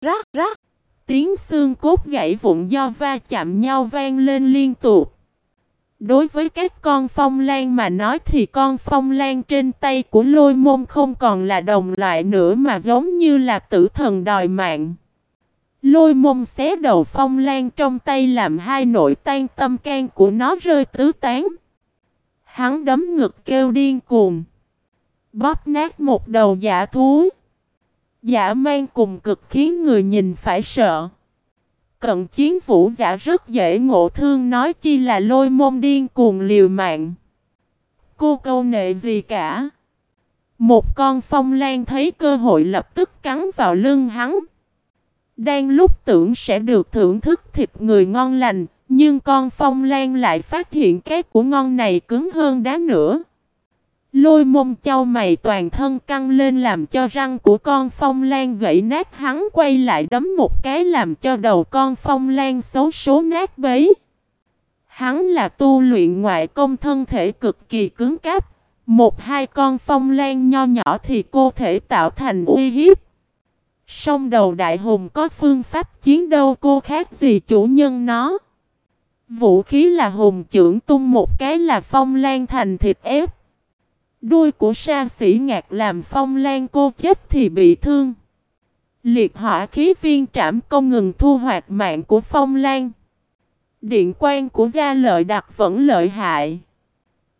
rắc rắc. Tiếng xương cốt gãy vụn do va chạm nhau vang lên liên tục. Đối với các con phong lan mà nói thì con phong lan trên tay của lôi môn không còn là đồng loại nữa mà giống như là tử thần đòi mạng. Lôi môn xé đầu phong lan trong tay làm hai nội tan tâm can của nó rơi tứ tán. Hắn đấm ngực kêu điên cuồng. Bóp nát một đầu giả thú. Giả mang cùng cực khiến người nhìn phải sợ. Cận chiến vũ giả rất dễ ngộ thương nói chi là lôi môn điên cuồng liều mạng. Cô câu nệ gì cả. Một con phong lan thấy cơ hội lập tức cắn vào lưng hắn. Đang lúc tưởng sẽ được thưởng thức thịt người ngon lành, nhưng con phong lan lại phát hiện cái của ngon này cứng hơn đá nữa. Lôi mông châu mày toàn thân căng lên làm cho răng của con phong lan gãy nát hắn quay lại đấm một cái làm cho đầu con phong lan xấu số nát bấy. Hắn là tu luyện ngoại công thân thể cực kỳ cứng cáp. Một hai con phong lan nho nhỏ thì cô thể tạo thành uy hiếp. Song đầu đại hùng có phương pháp chiến đấu cô khác gì chủ nhân nó. Vũ khí là hùng trưởng tung một cái là phong lan thành thịt ép. Đuôi của sa sĩ ngạc làm phong lan cô chết thì bị thương. Liệt hỏa khí viên trảm công ngừng thu hoạch mạng của phong lan. Điện quan của gia lợi đặc vẫn lợi hại.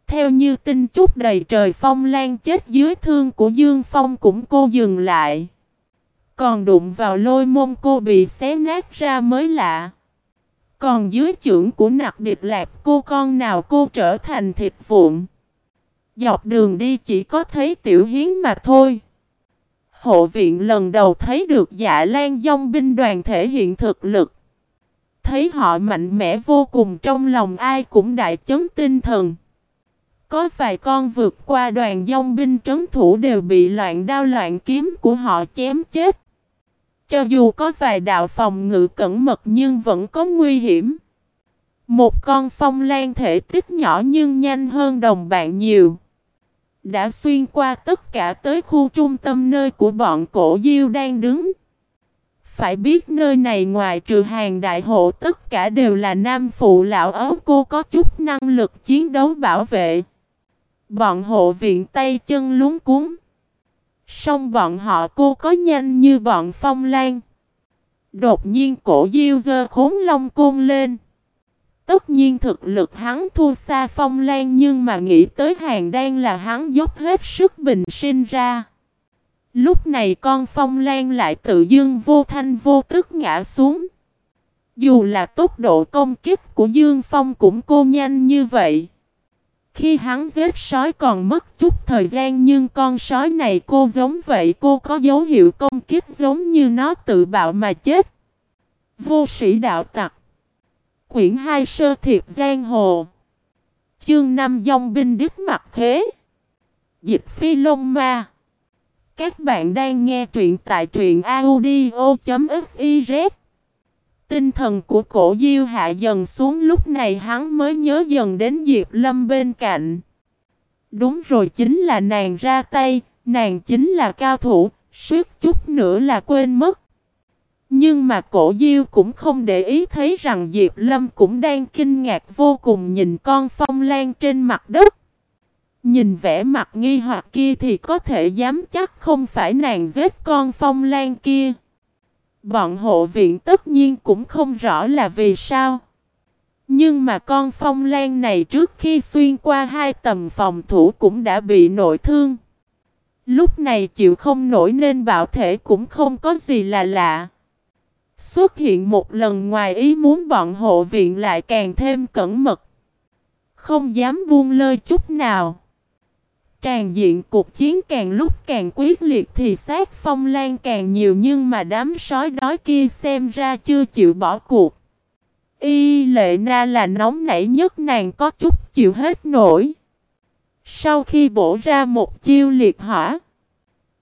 Theo như tin chút đầy trời phong lan chết dưới thương của Dương Phong cũng cô dừng lại. Còn đụng vào lôi môn cô bị xé nát ra mới lạ. Còn dưới trưởng của nặc địch lạc cô con nào cô trở thành thịt vụn. Dọc đường đi chỉ có thấy tiểu hiến mà thôi. Hộ viện lần đầu thấy được dạ lan dông binh đoàn thể hiện thực lực. Thấy họ mạnh mẽ vô cùng trong lòng ai cũng đại chấn tinh thần. Có vài con vượt qua đoàn dông binh trấn thủ đều bị loạn đao loạn kiếm của họ chém chết. Cho dù có vài đạo phòng ngự cẩn mật nhưng vẫn có nguy hiểm. Một con phong lan thể tích nhỏ nhưng nhanh hơn đồng bạn nhiều. Đã xuyên qua tất cả tới khu trung tâm nơi của bọn cổ diêu đang đứng. Phải biết nơi này ngoài trừ hàng đại hộ tất cả đều là nam phụ lão ấu, cô có chút năng lực chiến đấu bảo vệ. Bọn hộ viện tay chân lúng cuốn. Song bọn họ cô có nhanh như bọn phong lan. Đột nhiên cổ diêu dơ khốn long côn lên. Tất nhiên thực lực hắn thua xa phong lan nhưng mà nghĩ tới hàng đan là hắn dốc hết sức bình sinh ra. Lúc này con phong lan lại tự dưng vô thanh vô tức ngã xuống. Dù là tốc độ công kích của Dương Phong cũng cô nhanh như vậy. Khi hắn giết sói còn mất chút thời gian nhưng con sói này cô giống vậy, cô có dấu hiệu công kích giống như nó tự bạo mà chết. Vô sĩ đạo tặc Quyển 2 Sơ Thiệp Giang Hồ Chương 5 Dông binh đứt mặt khế Dịch phi lông ma Các bạn đang nghe truyện tại truyện audio.fif. Tinh thần của cổ diêu hạ dần xuống lúc này hắn mới nhớ dần đến Diệp Lâm bên cạnh. Đúng rồi chính là nàng ra tay, nàng chính là cao thủ, suýt chút nữa là quên mất. Nhưng mà cổ diêu cũng không để ý thấy rằng Diệp Lâm cũng đang kinh ngạc vô cùng nhìn con phong lan trên mặt đất. Nhìn vẻ mặt nghi hoặc kia thì có thể dám chắc không phải nàng giết con phong lan kia. Bọn hộ viện tất nhiên cũng không rõ là vì sao. Nhưng mà con phong lan này trước khi xuyên qua hai tầm phòng thủ cũng đã bị nội thương. Lúc này chịu không nổi nên bảo thể cũng không có gì là lạ. Xuất hiện một lần ngoài ý muốn bọn hộ viện lại càng thêm cẩn mật. Không dám buông lơi chút nào. Tràn diện cuộc chiến càng lúc càng quyết liệt thì sát phong lan càng nhiều nhưng mà đám sói đói kia xem ra chưa chịu bỏ cuộc. Y lệ na là nóng nảy nhất nàng có chút chịu hết nổi. Sau khi bổ ra một chiêu liệt hỏa,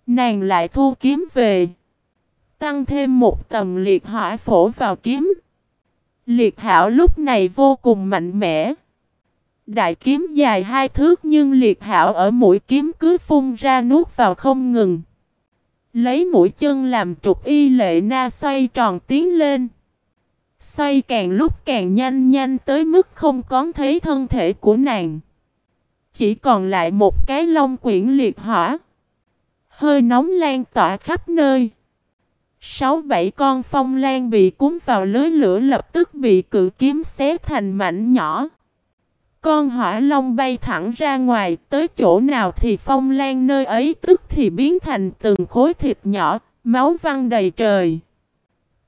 nàng lại thu kiếm về. Tăng thêm một tầm liệt hỏa phổ vào kiếm. Liệt hảo lúc này vô cùng mạnh mẽ. Đại kiếm dài hai thước nhưng liệt hảo ở mũi kiếm cứ phun ra nuốt vào không ngừng. Lấy mũi chân làm trục y lệ na xoay tròn tiến lên. Xoay càng lúc càng nhanh nhanh tới mức không có thấy thân thể của nàng. Chỉ còn lại một cái lông quyển liệt hỏa. Hơi nóng lan tỏa khắp nơi. Sáu bảy con phong lan bị cuốn vào lưới lửa lập tức bị cự kiếm xé thành mảnh nhỏ. Con hỏa long bay thẳng ra ngoài, tới chỗ nào thì phong lan nơi ấy tức thì biến thành từng khối thịt nhỏ, máu văng đầy trời.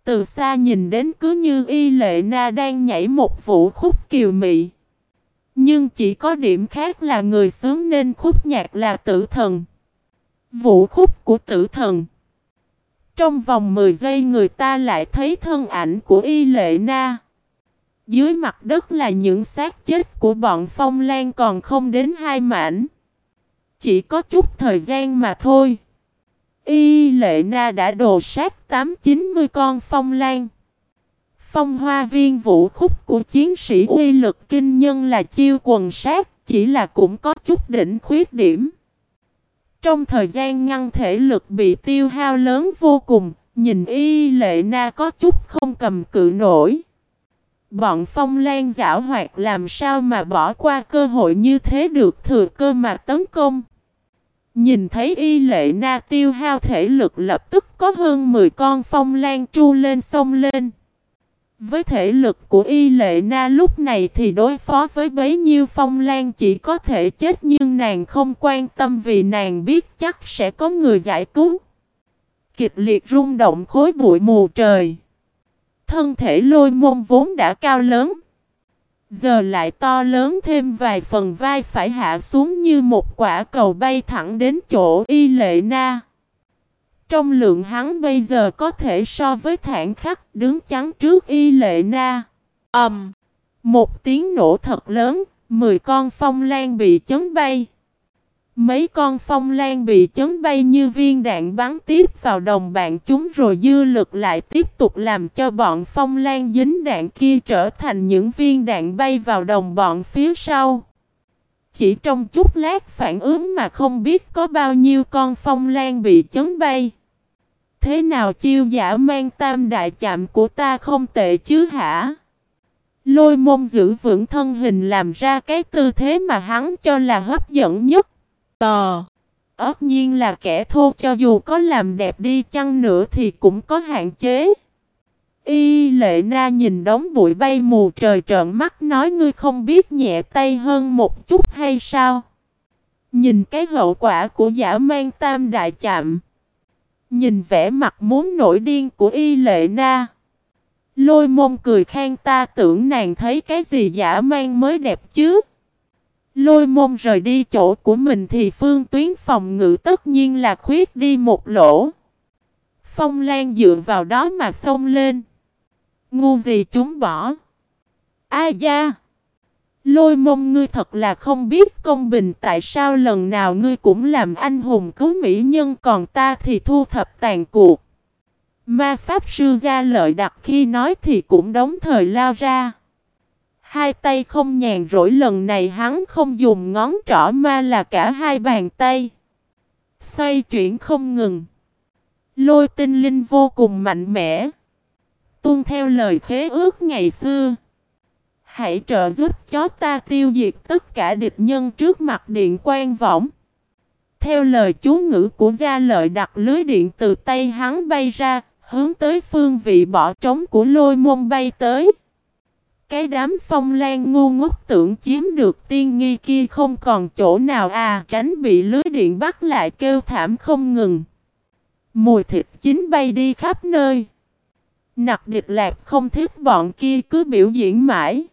Từ xa nhìn đến cứ như y lệ na đang nhảy một vũ khúc kiều mị. Nhưng chỉ có điểm khác là người sướng nên khúc nhạc là tử thần. Vũ khúc của tử thần. Trong vòng 10 giây người ta lại thấy thân ảnh của y lệ na. Dưới mặt đất là những xác chết của bọn phong lan còn không đến hai mảnh. Chỉ có chút thời gian mà thôi. Y lệ na đã đồ sát 8-90 con phong lan. Phong hoa viên vũ khúc của chiến sĩ uy lực kinh nhân là chiêu quần sát, chỉ là cũng có chút đỉnh khuyết điểm. Trong thời gian ngăn thể lực bị tiêu hao lớn vô cùng, nhìn y lệ na có chút không cầm cự nổi. Bọn phong lan giả hoạt làm sao mà bỏ qua cơ hội như thế được thừa cơ mà tấn công. Nhìn thấy y lệ na tiêu hao thể lực lập tức có hơn 10 con phong lan tru lên sông lên. Với thể lực của y lệ na lúc này thì đối phó với bấy nhiêu phong lan chỉ có thể chết nhưng nàng không quan tâm vì nàng biết chắc sẽ có người giải cứu. Kịch liệt rung động khối bụi mù trời. Thân thể lôi môn vốn đã cao lớn. Giờ lại to lớn thêm vài phần vai phải hạ xuống như một quả cầu bay thẳng đến chỗ y lệ na. Trong lượng hắn bây giờ có thể so với thản khắc đứng chắn trước y lệ na. ầm, um, Một tiếng nổ thật lớn, 10 con phong lan bị chấn bay. Mấy con phong lan bị chấn bay như viên đạn bắn tiếp vào đồng bạn chúng rồi dư lực lại tiếp tục làm cho bọn phong lan dính đạn kia trở thành những viên đạn bay vào đồng bọn phía sau. Chỉ trong chút lát phản ứng mà không biết có bao nhiêu con phong lan bị chấn bay. Thế nào chiêu giả mang tam đại chạm của ta không tệ chứ hả? Lôi môn giữ vững thân hình làm ra cái tư thế mà hắn cho là hấp dẫn nhất. Tò. Ất nhiên là kẻ thô cho dù có làm đẹp đi chăng nữa thì cũng có hạn chế. Y lệ na nhìn đống bụi bay mù trời trợn mắt nói ngươi không biết nhẹ tay hơn một chút hay sao. Nhìn cái hậu quả của giả mang tam đại chạm. Nhìn vẻ mặt muốn nổi điên của y lệ na. Lôi môn cười khen ta tưởng nàng thấy cái gì giả mang mới đẹp chứ. Lôi môn rời đi chỗ của mình thì phương tuyến phòng ngự tất nhiên là khuyết đi một lỗ. Phong Lan dựa vào đó mà xông lên. Ngu gì chúng bỏ. A da! Lôi mông ngươi thật là không biết công bình, tại sao lần nào ngươi cũng làm anh hùng cứu mỹ nhân, còn ta thì thu thập tàn cuộc. Ma Pháp Sư ra lợi đặc khi nói thì cũng đóng thời lao ra. Hai tay không nhàn rỗi, lần này hắn không dùng ngón trỏ mà là cả hai bàn tay. Xoay chuyển không ngừng. Lôi tinh linh vô cùng mạnh mẽ. Tuân theo lời khế ước ngày xưa. Hãy trợ giúp chó ta tiêu diệt tất cả địch nhân trước mặt điện quan võng. Theo lời chú ngữ của gia lợi đặt lưới điện từ tay hắn bay ra, hướng tới phương vị bỏ trống của lôi môn bay tới. Cái đám phong lan ngu ngốc tưởng chiếm được tiên nghi kia không còn chỗ nào à tránh bị lưới điện bắt lại kêu thảm không ngừng. Mùi thịt chín bay đi khắp nơi. Nặc địch lạc không thích bọn kia cứ biểu diễn mãi.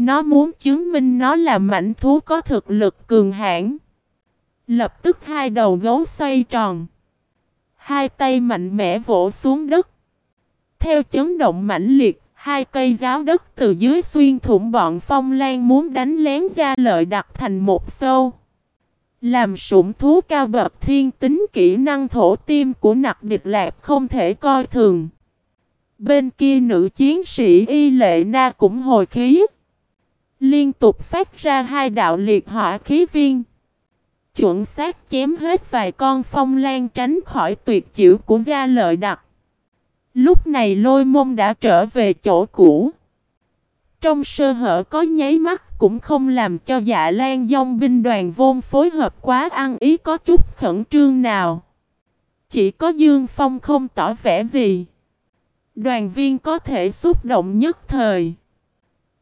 Nó muốn chứng minh nó là mảnh thú có thực lực cường hãn. Lập tức hai đầu gấu xoay tròn. Hai tay mạnh mẽ vỗ xuống đất. Theo chấn động mãnh liệt, hai cây giáo đất từ dưới xuyên thủng bọn phong lan muốn đánh lén ra lợi đặt thành một sâu. Làm sủng thú cao bập thiên tính kỹ năng thổ tim của nặc địch lạc không thể coi thường. Bên kia nữ chiến sĩ y lệ na cũng hồi khí. Liên tục phát ra hai đạo liệt hỏa khí viên. chuẩn xác chém hết vài con phong lan tránh khỏi tuyệt chịu của gia lợi đặc. Lúc này lôi mông đã trở về chỗ cũ. Trong sơ hở có nháy mắt cũng không làm cho dạ lan dông binh đoàn vôn phối hợp quá ăn ý có chút khẩn trương nào. Chỉ có Dương Phong không tỏ vẻ gì. Đoàn viên có thể xúc động nhất thời.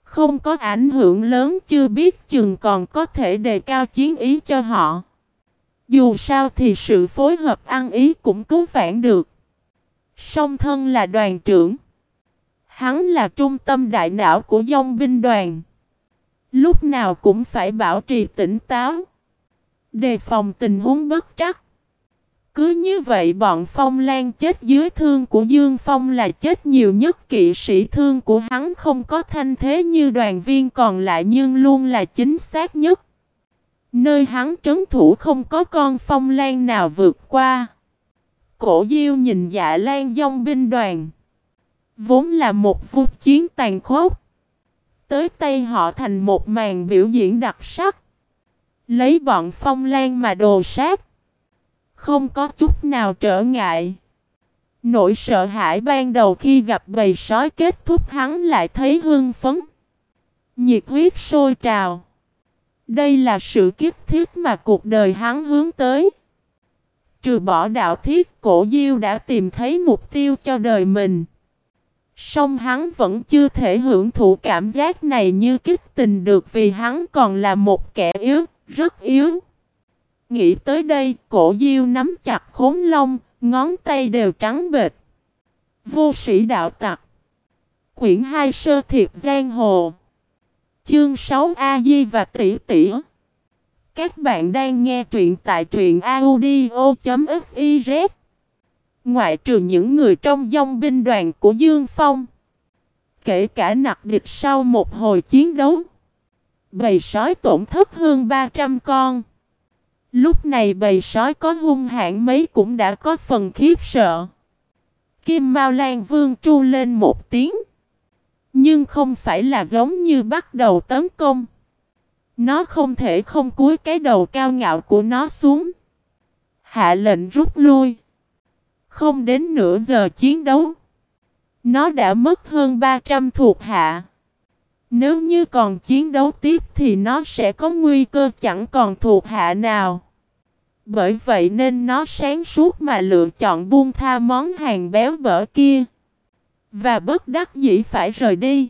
Không có ảnh hưởng lớn, chưa biết chừng còn có thể đề cao chiến ý cho họ. Dù sao thì sự phối hợp ăn ý cũng cứu vãn được. Song thân là đoàn trưởng. Hắn là trung tâm đại não của dông binh đoàn. Lúc nào cũng phải bảo trì tỉnh táo. Đề phòng tình huống bất trắc. Cứ như vậy bọn Phong Lan chết dưới thương của Dương Phong là chết nhiều nhất, kỵ sĩ thương của hắn không có thanh thế như đoàn viên còn lại nhưng luôn là chính xác nhất. Nơi hắn trấn thủ không có con Phong Lan nào vượt qua. Cổ Diêu nhìn dạ Lan dông binh đoàn. Vốn là một vụ chiến tàn khốc. Tới tay họ thành một màn biểu diễn đặc sắc. Lấy bọn Phong Lan mà đồ sát. Không có chút nào trở ngại. Nỗi sợ hãi ban đầu khi gặp bầy sói kết thúc hắn lại thấy hưng phấn. Nhiệt huyết sôi trào. Đây là sự kiếp thiết mà cuộc đời hắn hướng tới. Trừ bỏ đạo thiết cổ diêu đã tìm thấy mục tiêu cho đời mình. Song hắn vẫn chưa thể hưởng thụ cảm giác này như kích tình được vì hắn còn là một kẻ yếu, rất yếu. Nghĩ tới đây, cổ diêu nắm chặt khốn lông, ngón tay đều trắng bệt. Vô sĩ đạo tặc. Quyển 2 Sơ Thiệp Giang Hồ. Chương 6 A Di và Tỷ Tỷ. Các bạn đang nghe truyện tại truyện audio.fif Ngoại trừ những người trong dòng binh đoàn của Dương Phong. Kể cả nặc địch sau một hồi chiến đấu. Bầy sói tổn thất hơn 300 con. Lúc này bầy sói có hung hãn mấy cũng đã có phần khiếp sợ. Kim Mao Lan Vương tru lên một tiếng. Nhưng không phải là giống như bắt đầu tấn công. Nó không thể không cúi cái đầu cao ngạo của nó xuống. Hạ lệnh rút lui. Không đến nửa giờ chiến đấu. Nó đã mất hơn 300 thuộc hạ. Nếu như còn chiến đấu tiếp thì nó sẽ có nguy cơ chẳng còn thuộc hạ nào. Bởi vậy nên nó sáng suốt mà lựa chọn buông tha món hàng béo bở kia. Và bất đắc dĩ phải rời đi.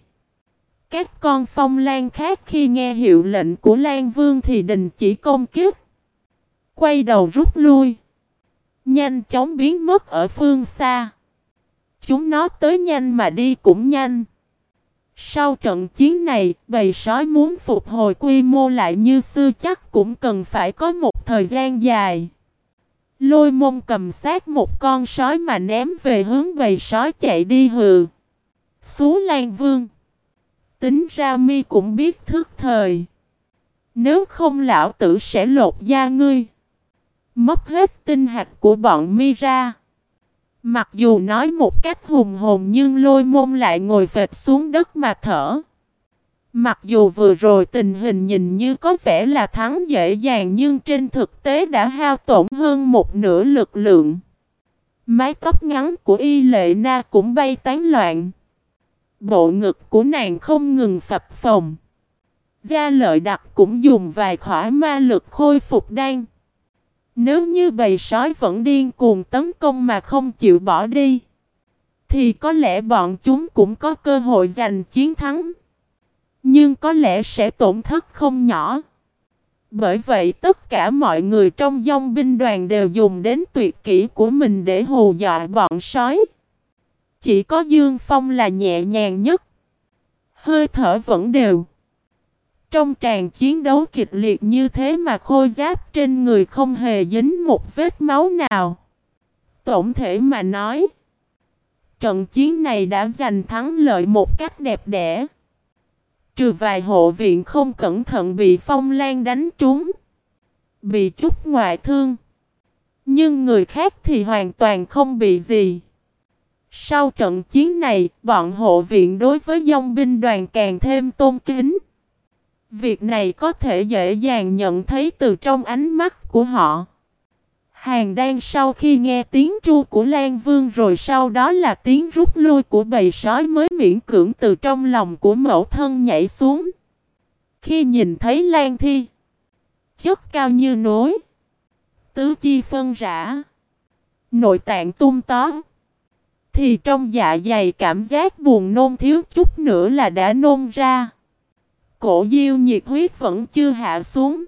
Các con phong lan khác khi nghe hiệu lệnh của Lan Vương thì đình chỉ công kiếp. Quay đầu rút lui. Nhanh chóng biến mất ở phương xa. Chúng nó tới nhanh mà đi cũng nhanh. Sau trận chiến này, bầy sói muốn phục hồi quy mô lại như xưa chắc cũng cần phải có một thời gian dài. Lôi mông cầm sát một con sói mà ném về hướng bầy sói chạy đi hừ. Xú Lan Vương. Tính ra mi cũng biết thức thời. Nếu không lão tử sẽ lột da ngươi. Móc hết tinh hạch của bọn mi ra. Mặc dù nói một cách hùng hồn nhưng lôi môn lại ngồi phệt xuống đất mà thở. Mặc dù vừa rồi tình hình nhìn như có vẻ là thắng dễ dàng nhưng trên thực tế đã hao tổn hơn một nửa lực lượng. Mái tóc ngắn của y lệ na cũng bay tán loạn. Bộ ngực của nàng không ngừng phập phồng. Gia lợi đặc cũng dùng vài khỏa ma lực khôi phục đan. Nếu như bầy sói vẫn điên cuồng tấn công mà không chịu bỏ đi, thì có lẽ bọn chúng cũng có cơ hội giành chiến thắng. Nhưng có lẽ sẽ tổn thất không nhỏ. Bởi vậy tất cả mọi người trong dòng binh đoàn đều dùng đến tuyệt kỹ của mình để hù dọa bọn sói. Chỉ có Dương Phong là nhẹ nhàng nhất. Hơi thở vẫn đều. Trong tràn chiến đấu kịch liệt như thế mà khôi giáp trên người không hề dính một vết máu nào. Tổng thể mà nói, trận chiến này đã giành thắng lợi một cách đẹp đẽ. Trừ vài hộ viện không cẩn thận bị phong lan đánh trúng, bị chút ngoại thương. Nhưng người khác thì hoàn toàn không bị gì. Sau trận chiến này, bọn hộ viện đối với dòng binh đoàn càng thêm tôn kính. Việc này có thể dễ dàng nhận thấy từ trong ánh mắt của họ. Hàng đang sau khi nghe tiếng tru của Lan Vương rồi sau đó là tiếng rút lui của bầy sói mới miễn cưỡng từ trong lòng của mẫu thân nhảy xuống. Khi nhìn thấy Lan Thi, chất cao như núi, tứ chi phân rã, nội tạng tung tó, thì trong dạ dày cảm giác buồn nôn thiếu chút nữa là đã nôn ra. Cổ diêu nhiệt huyết vẫn chưa hạ xuống.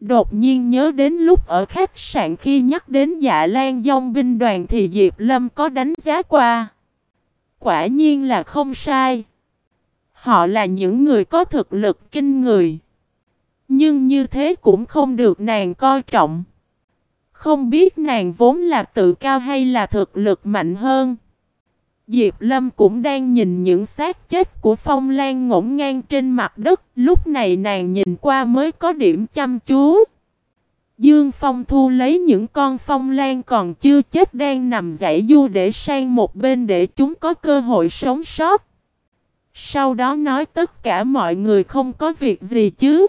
Đột nhiên nhớ đến lúc ở khách sạn khi nhắc đến dạ lan dông binh đoàn thì Diệp Lâm có đánh giá qua. Quả nhiên là không sai. Họ là những người có thực lực kinh người. Nhưng như thế cũng không được nàng coi trọng. Không biết nàng vốn là tự cao hay là thực lực mạnh hơn. Diệp Lâm cũng đang nhìn những xác chết của Phong Lan ngổn ngang trên mặt đất, lúc này nàng nhìn qua mới có điểm chăm chú. Dương Phong thu lấy những con phong lan còn chưa chết đang nằm giải du để sang một bên để chúng có cơ hội sống sót. Sau đó nói tất cả mọi người không có việc gì chứ.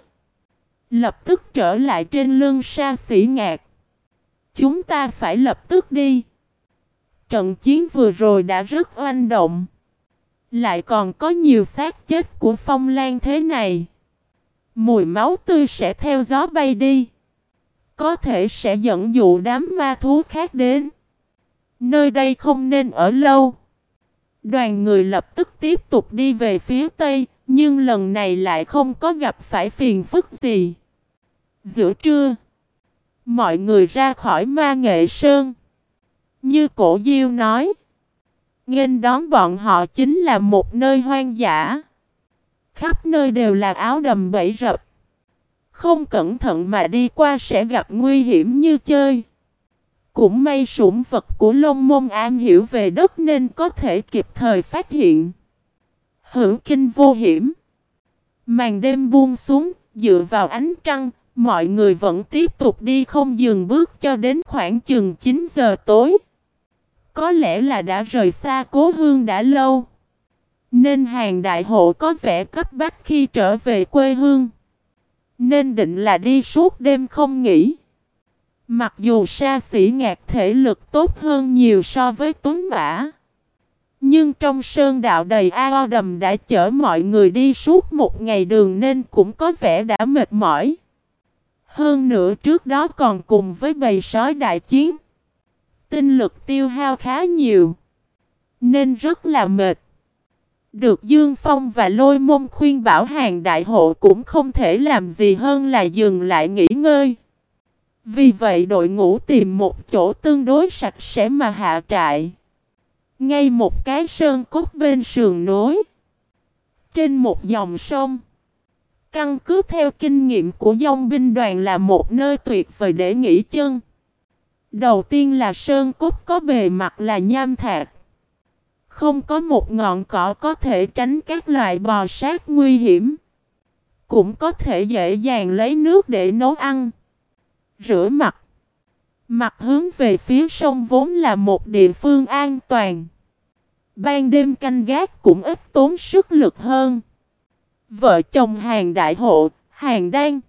Lập tức trở lại trên lưng sa sĩ ngạc. Chúng ta phải lập tức đi. Trận chiến vừa rồi đã rất oanh động. Lại còn có nhiều xác chết của phong lan thế này. Mùi máu tươi sẽ theo gió bay đi. Có thể sẽ dẫn dụ đám ma thú khác đến. Nơi đây không nên ở lâu. Đoàn người lập tức tiếp tục đi về phía tây, nhưng lần này lại không có gặp phải phiền phức gì. Giữa trưa, mọi người ra khỏi ma nghệ sơn. Như cổ diêu nói, nghênh đón bọn họ chính là một nơi hoang dã. Khắp nơi đều là áo đầm bẫy rập. Không cẩn thận mà đi qua sẽ gặp nguy hiểm như chơi. Cũng may sủng vật của lông môn an hiểu về đất nên có thể kịp thời phát hiện. Hữu kinh vô hiểm. Màn đêm buông xuống, dựa vào ánh trăng, mọi người vẫn tiếp tục đi không dừng bước cho đến khoảng chừng 9 giờ tối. Có lẽ là đã rời xa cố hương đã lâu. Nên hàng đại hộ có vẻ cấp bách khi trở về quê hương. Nên định là đi suốt đêm không nghỉ. Mặc dù xa xỉ ngạc thể lực tốt hơn nhiều so với tuấn mã. Nhưng trong sơn đạo đầy ao đầm đã chở mọi người đi suốt một ngày đường nên cũng có vẻ đã mệt mỏi. Hơn nữa trước đó còn cùng với bầy sói đại chiến. Tinh lực tiêu hao khá nhiều. Nên rất là mệt. Được Dương Phong và Lôi mông khuyên bảo hàng đại hộ cũng không thể làm gì hơn là dừng lại nghỉ ngơi. Vì vậy đội ngũ tìm một chỗ tương đối sạch sẽ mà hạ trại. Ngay một cái sơn cốt bên sườn núi, Trên một dòng sông. Căn cứ theo kinh nghiệm của dòng binh đoàn là một nơi tuyệt vời để nghỉ chân. Đầu tiên là sơn cốt có bề mặt là nham thạch. Không có một ngọn cỏ có thể tránh các loại bò sát nguy hiểm. Cũng có thể dễ dàng lấy nước để nấu ăn. Rửa mặt. Mặt hướng về phía sông vốn là một địa phương an toàn. Ban đêm canh gác cũng ít tốn sức lực hơn. Vợ chồng hàng đại hộ, hàng đan,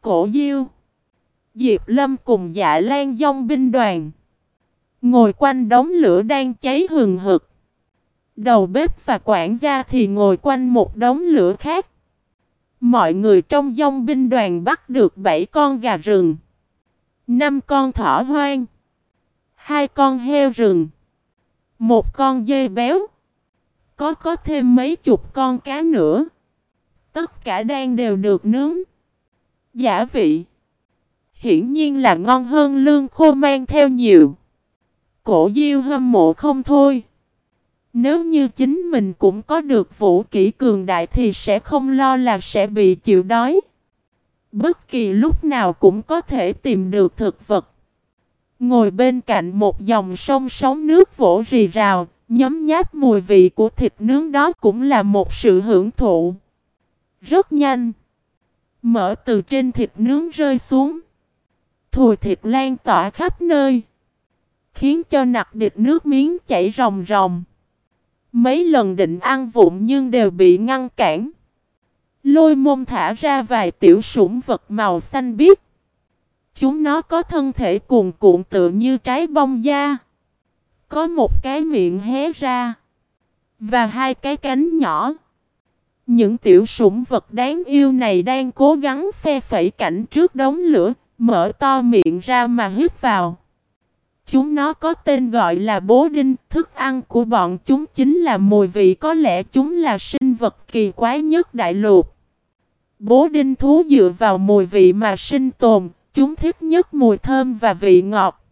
cổ diêu, Diệp Lâm cùng dạ lan dông binh đoàn. Ngồi quanh đống lửa đang cháy hừng hực. Đầu bếp và quản gia thì ngồi quanh một đống lửa khác. Mọi người trong dông binh đoàn bắt được 7 con gà rừng, 5 con thỏ hoang, hai con heo rừng, một con dê béo, có có thêm mấy chục con cá nữa. Tất cả đang đều được nướng. Giả vị. Hiển nhiên là ngon hơn lương khô mang theo nhiều. Cổ diêu hâm mộ không thôi. Nếu như chính mình cũng có được vũ kỹ cường đại thì sẽ không lo là sẽ bị chịu đói. Bất kỳ lúc nào cũng có thể tìm được thực vật. Ngồi bên cạnh một dòng sông sóng nước vỗ rì rào, nhấm nháp mùi vị của thịt nướng đó cũng là một sự hưởng thụ. Rất nhanh. Mỡ từ trên thịt nướng rơi xuống. Thùi thịt lan tỏa khắp nơi. Khiến cho nặc địch nước miếng chảy ròng ròng. Mấy lần định ăn vụng nhưng đều bị ngăn cản. Lôi môn thả ra vài tiểu sủng vật màu xanh biếc. Chúng nó có thân thể cuồn cuộn tựa như trái bông da. Có một cái miệng hé ra. Và hai cái cánh nhỏ. Những tiểu sủng vật đáng yêu này đang cố gắng phe phẩy cảnh trước đống lửa, mở to miệng ra mà hít vào. Chúng nó có tên gọi là bố đinh, thức ăn của bọn chúng chính là mùi vị có lẽ chúng là sinh vật kỳ quái nhất đại lục. Bố đinh thú dựa vào mùi vị mà sinh tồn, chúng thích nhất mùi thơm và vị ngọt.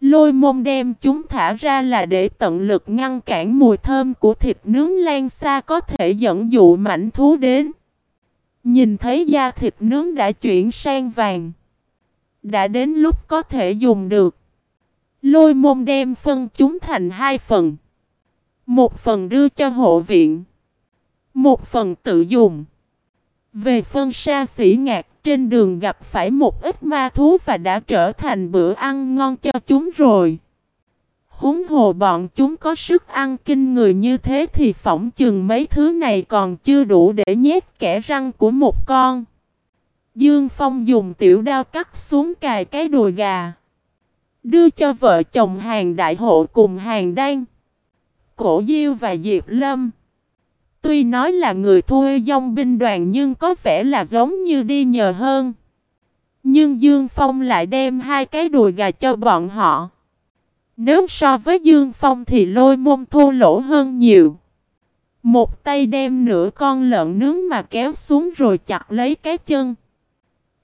Lôi môn đem chúng thả ra là để tận lực ngăn cản mùi thơm của thịt nướng lan xa có thể dẫn dụ mảnh thú đến. Nhìn thấy da thịt nướng đã chuyển sang vàng. Đã đến lúc có thể dùng được. Lôi môn đem phân chúng thành hai phần. Một phần đưa cho hộ viện. Một phần tự dùng. Về phân sa sĩ ngạc, trên đường gặp phải một ít ma thú và đã trở thành bữa ăn ngon cho chúng rồi. Húng hồ bọn chúng có sức ăn kinh người như thế thì phỏng chừng mấy thứ này còn chưa đủ để nhét kẻ răng của một con. Dương Phong dùng tiểu đao cắt xuống cài cái đùi gà. Đưa cho vợ chồng hàng đại hộ cùng hàng đan. Cổ Diêu và Diệp Lâm. Tuy nói là người thuê dòng binh đoàn nhưng có vẻ là giống như đi nhờ hơn. Nhưng Dương Phong lại đem hai cái đùi gà cho bọn họ. Nếu so với Dương Phong thì lôi môn thô lỗ hơn nhiều. Một tay đem nửa con lợn nướng mà kéo xuống rồi chặt lấy cái chân.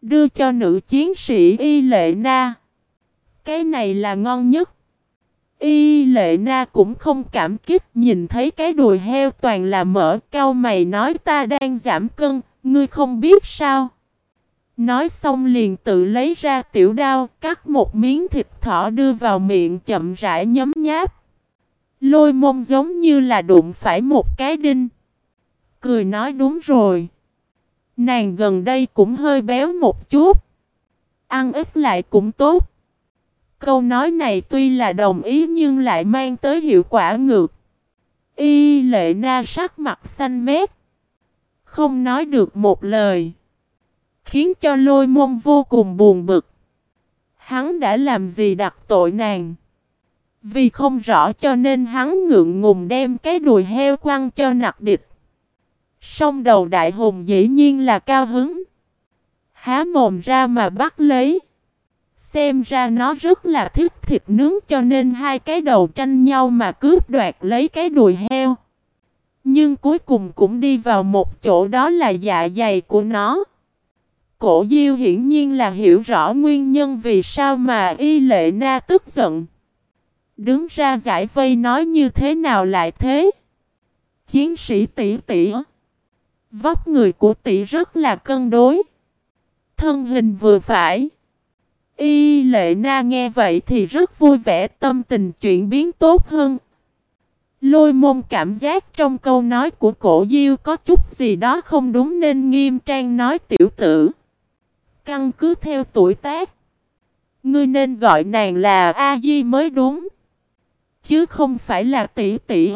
Đưa cho nữ chiến sĩ Y Lệ Na. Cái này là ngon nhất. Y lệ na cũng không cảm kích nhìn thấy cái đùi heo toàn là mỡ cao mày nói ta đang giảm cân, ngươi không biết sao. Nói xong liền tự lấy ra tiểu đao, cắt một miếng thịt thỏ đưa vào miệng chậm rãi nhấm nháp. Lôi mông giống như là đụng phải một cái đinh. Cười nói đúng rồi. Nàng gần đây cũng hơi béo một chút. Ăn ít lại cũng tốt. Câu nói này tuy là đồng ý nhưng lại mang tới hiệu quả ngược. Y lệ na sắc mặt xanh mét. Không nói được một lời. Khiến cho lôi môn vô cùng buồn bực. Hắn đã làm gì đặt tội nàng. Vì không rõ cho nên hắn ngượng ngùng đem cái đùi heo quăng cho nặc địch. Song đầu đại hùng dĩ nhiên là cao hứng. Há mồm ra mà bắt lấy. Xem ra nó rất là thích thịt nướng cho nên hai cái đầu tranh nhau mà cướp đoạt lấy cái đùi heo. Nhưng cuối cùng cũng đi vào một chỗ đó là dạ dày của nó. Cổ diêu hiển nhiên là hiểu rõ nguyên nhân vì sao mà y lệ na tức giận. Đứng ra giải vây nói như thế nào lại thế? Chiến sĩ tỷ tỷ Vóc người của tỷ rất là cân đối. Thân hình vừa phải. Y lệ na nghe vậy thì rất vui vẻ tâm tình chuyển biến tốt hơn. Lôi môn cảm giác trong câu nói của cổ diêu có chút gì đó không đúng nên nghiêm trang nói tiểu tử. Căn cứ theo tuổi tác. Ngươi nên gọi nàng là A-di mới đúng. Chứ không phải là tỷ tỷ.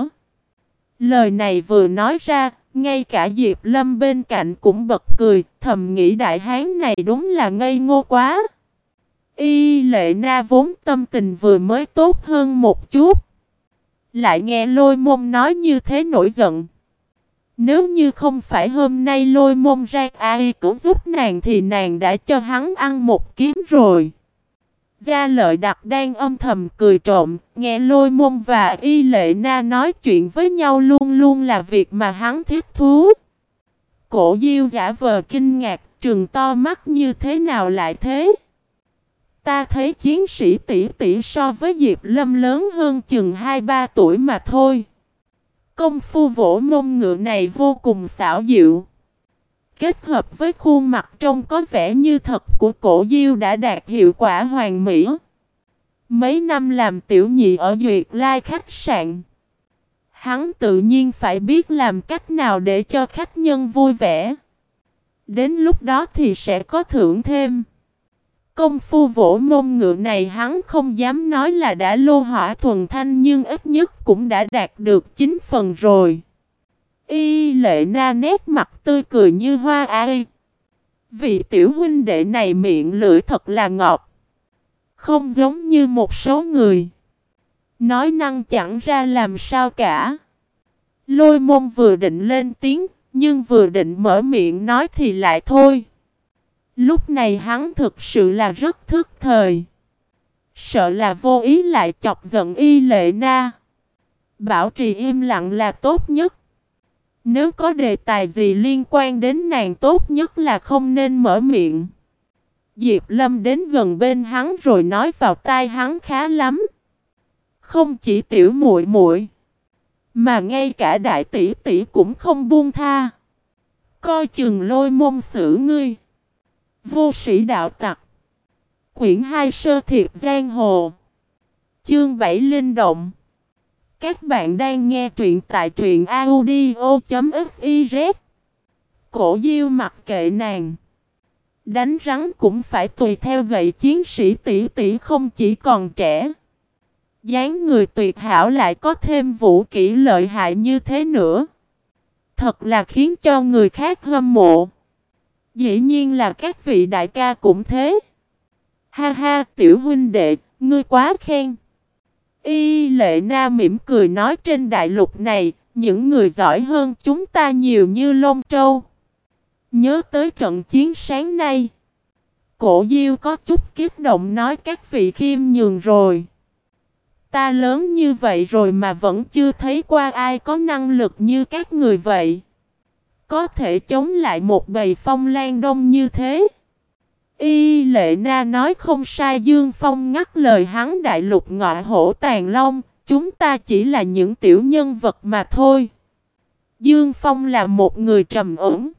Lời này vừa nói ra, ngay cả Diệp Lâm bên cạnh cũng bật cười, thầm nghĩ đại hán này đúng là ngây ngô quá. Y lệ na vốn tâm tình vừa mới tốt hơn một chút. Lại nghe lôi môn nói như thế nổi giận. Nếu như không phải hôm nay lôi môn ra ai cũng giúp nàng thì nàng đã cho hắn ăn một kiếm rồi. Gia lợi đặc đang âm thầm cười trộm, nghe lôi môn và y lệ na nói chuyện với nhau luôn luôn là việc mà hắn thiết thú. Cổ diêu giả vờ kinh ngạc, trừng to mắt như thế nào lại thế? Ta thấy chiến sĩ tỷ tỷ so với Diệp Lâm lớn hơn chừng 2-3 tuổi mà thôi. Công phu vỗ mông ngựa này vô cùng xảo diệu. Kết hợp với khuôn mặt trông có vẻ như thật của cổ diêu đã đạt hiệu quả hoàn mỹ. Mấy năm làm tiểu nhị ở Duyệt Lai khách sạn. Hắn tự nhiên phải biết làm cách nào để cho khách nhân vui vẻ. Đến lúc đó thì sẽ có thưởng thêm. Công phu vỗ mông ngựa này hắn không dám nói là đã lô hỏa thuần thanh nhưng ít nhất cũng đã đạt được 9 phần rồi. Y lệ na nét mặt tươi cười như hoa ai. Vị tiểu huynh đệ này miệng lưỡi thật là ngọt. Không giống như một số người. Nói năng chẳng ra làm sao cả. Lôi môn vừa định lên tiếng, nhưng vừa định mở miệng nói thì lại thôi. Lúc này hắn thực sự là rất thức thời. Sợ là vô ý lại chọc giận y lệ na. Bảo trì im lặng là tốt nhất. Nếu có đề tài gì liên quan đến nàng tốt nhất là không nên mở miệng. Diệp Lâm đến gần bên hắn rồi nói vào tai hắn khá lắm. Không chỉ tiểu muội muội, mà ngay cả đại tỷ tỷ cũng không buông tha. Coi chừng lôi môn xử ngươi. Vô sĩ đạo tặc. Quyển 2 sơ thiệp giang hồ. Chương 7 linh động. Các bạn đang nghe truyện tại truyện audio.fiz. Cổ diêu mặc kệ nàng. Đánh rắn cũng phải tùy theo gậy chiến sĩ tỷ tỷ không chỉ còn trẻ. dáng người tuyệt hảo lại có thêm vũ kỹ lợi hại như thế nữa. Thật là khiến cho người khác hâm mộ. Dĩ nhiên là các vị đại ca cũng thế. Ha ha, tiểu huynh đệ, ngươi quá khen. Y lệ na mỉm cười nói trên đại lục này, những người giỏi hơn chúng ta nhiều như lông trâu. Nhớ tới trận chiến sáng nay. Cổ diêu có chút kiếp động nói các vị khiêm nhường rồi. Ta lớn như vậy rồi mà vẫn chưa thấy qua ai có năng lực như các người vậy. Có thể chống lại một bầy phong lan đông như thế. Y lệ na nói không sai Dương Phong ngắt lời hắn đại lục ngọa hổ tàn long, chúng ta chỉ là những tiểu nhân vật mà thôi. Dương Phong là một người trầm ổn.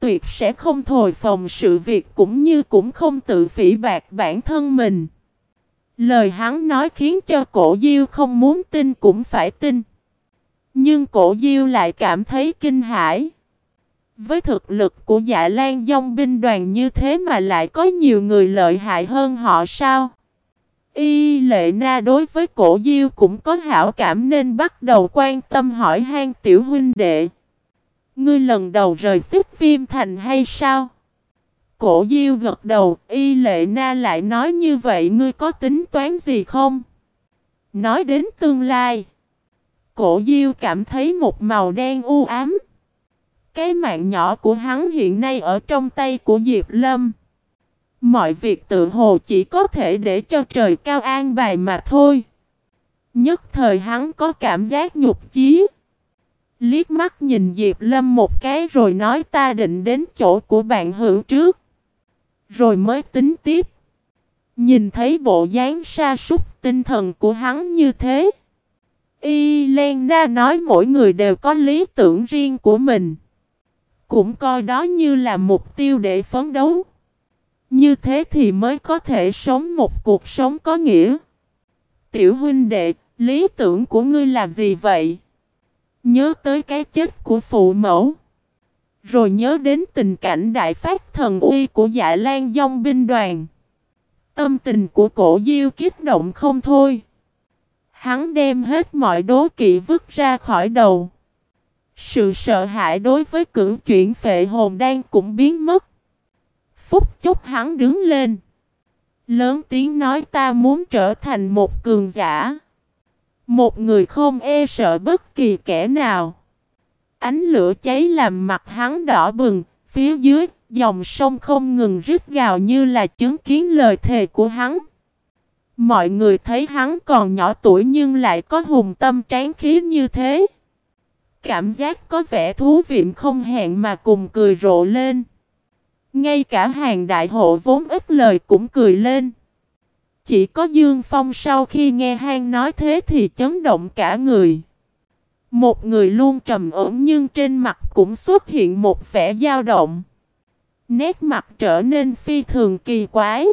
Tuyệt sẽ không thổi phồng sự việc cũng như cũng không tự phỉ bạc bản thân mình. Lời hắn nói khiến cho cổ diêu không muốn tin cũng phải tin. Nhưng cổ diêu lại cảm thấy kinh hãi. Với thực lực của dạ lan dông binh đoàn như thế mà lại có nhiều người lợi hại hơn họ sao? Y lệ na đối với cổ diêu cũng có hảo cảm nên bắt đầu quan tâm hỏi han tiểu huynh đệ. Ngươi lần đầu rời xích viêm thành hay sao? Cổ diêu gật đầu, y lệ na lại nói như vậy ngươi có tính toán gì không? Nói đến tương lai. Cổ diêu cảm thấy một màu đen u ám. Cái mạng nhỏ của hắn hiện nay ở trong tay của Diệp Lâm. Mọi việc tự hồ chỉ có thể để cho trời cao an bài mà thôi. Nhất thời hắn có cảm giác nhục chí. Liếc mắt nhìn Diệp Lâm một cái rồi nói ta định đến chỗ của bạn hữu trước. Rồi mới tính tiếp. Nhìn thấy bộ dáng sa sút tinh thần của hắn như thế. Y nói mỗi người đều có lý tưởng riêng của mình. Cũng coi đó như là mục tiêu để phấn đấu. Như thế thì mới có thể sống một cuộc sống có nghĩa. Tiểu huynh đệ, lý tưởng của ngươi là gì vậy? Nhớ tới cái chết của phụ mẫu. Rồi nhớ đến tình cảnh đại phát thần uy của dạ lan dông binh đoàn. Tâm tình của cổ diêu kích động không thôi. Hắn đem hết mọi đố kỵ vứt ra khỏi đầu. Sự sợ hãi đối với cửu chuyển phệ hồn đang cũng biến mất. Phúc chốc hắn đứng lên. Lớn tiếng nói ta muốn trở thành một cường giả. Một người không e sợ bất kỳ kẻ nào. Ánh lửa cháy làm mặt hắn đỏ bừng, phía dưới, dòng sông không ngừng rít gào như là chứng kiến lời thề của hắn. Mọi người thấy hắn còn nhỏ tuổi nhưng lại có hùng tâm tráng khí như thế. Cảm giác có vẻ thú vị không hẹn mà cùng cười rộ lên. Ngay cả hàng đại hộ vốn ít lời cũng cười lên. Chỉ có Dương Phong sau khi nghe hang nói thế thì chấn động cả người. Một người luôn trầm ổn nhưng trên mặt cũng xuất hiện một vẻ dao động. Nét mặt trở nên phi thường kỳ quái.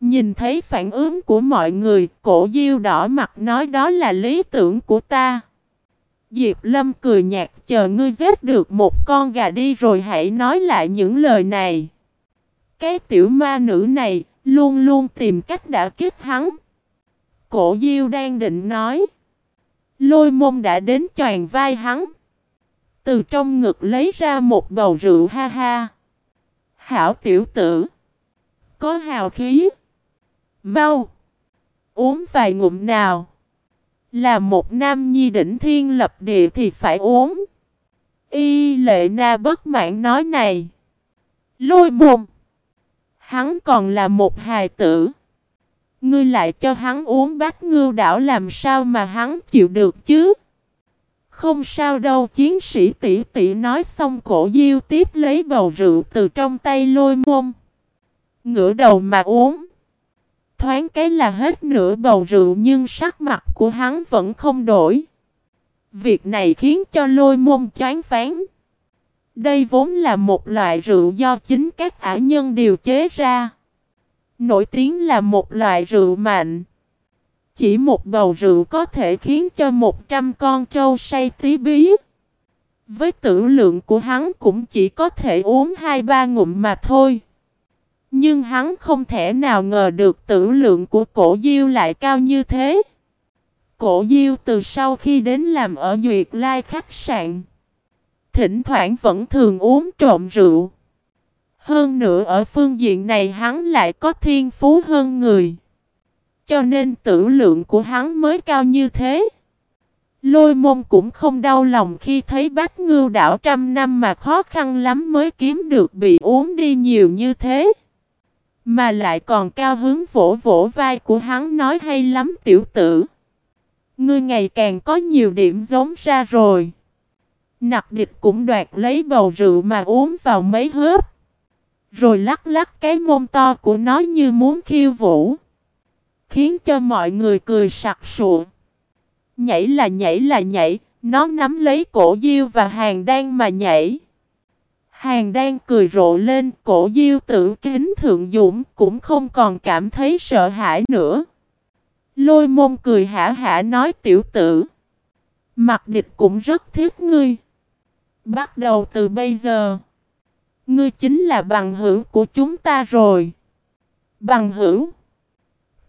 Nhìn thấy phản ứng của mọi người, cổ diêu đỏ mặt nói đó là lý tưởng của ta. Diệp Lâm cười nhạt, chờ ngươi giết được một con gà đi rồi hãy nói lại những lời này. Cái tiểu ma nữ này luôn luôn tìm cách đã kích hắn. Cổ Diêu đang định nói. Lôi môn đã đến choàng vai hắn. Từ trong ngực lấy ra một bầu rượu ha ha. Hảo tiểu tử. Có hào khí. Mau. Uống vài ngụm nào. Là một nam nhi đỉnh thiên lập địa thì phải uống. Y lệ na bất mãn nói này. Lôi mồm. Hắn còn là một hài tử. Ngươi lại cho hắn uống bát ngưu đảo làm sao mà hắn chịu được chứ? Không sao đâu, chiến sĩ tỷ tỷ nói xong cổ diêu tiếp lấy bầu rượu từ trong tay lôi môn. Ngửa đầu mà uống. Thoáng cái là hết nửa bầu rượu nhưng sắc mặt của hắn vẫn không đổi. Việc này khiến cho lôi môn chán phán. Đây vốn là một loại rượu do chính các ả nhân điều chế ra. Nổi tiếng là một loại rượu mạnh. Chỉ một bầu rượu có thể khiến cho 100 con trâu say tí bí. Với tử lượng của hắn cũng chỉ có thể uống hai ba ngụm mà thôi. Nhưng hắn không thể nào ngờ được tử lượng của cổ diêu lại cao như thế. Cổ diêu từ sau khi đến làm ở Duyệt Lai khách sạn. Thỉnh thoảng vẫn thường uống trộm rượu. Hơn nữa ở phương diện này hắn lại có thiên phú hơn người. Cho nên tử lượng của hắn mới cao như thế. Lôi môn cũng không đau lòng khi thấy bát ngưu đảo trăm năm mà khó khăn lắm mới kiếm được bị uống đi nhiều như thế. Mà lại còn cao hứng vỗ vỗ vai của hắn nói hay lắm tiểu tử. Ngươi ngày càng có nhiều điểm giống ra rồi. Nặc địch cũng đoạt lấy bầu rượu mà uống vào mấy hớp. Rồi lắc lắc cái mông to của nó như muốn khiêu vũ. Khiến cho mọi người cười sặc sụa. Nhảy là nhảy là nhảy, nó nắm lấy cổ diêu và hàng đan mà nhảy. Hàng đang cười rộ lên, cổ diêu tử kính thượng dũng cũng không còn cảm thấy sợ hãi nữa. Lôi môn cười hả hả nói tiểu tử. Mặt địch cũng rất thích ngươi. Bắt đầu từ bây giờ. Ngươi chính là bằng hữu của chúng ta rồi. Bằng hữu.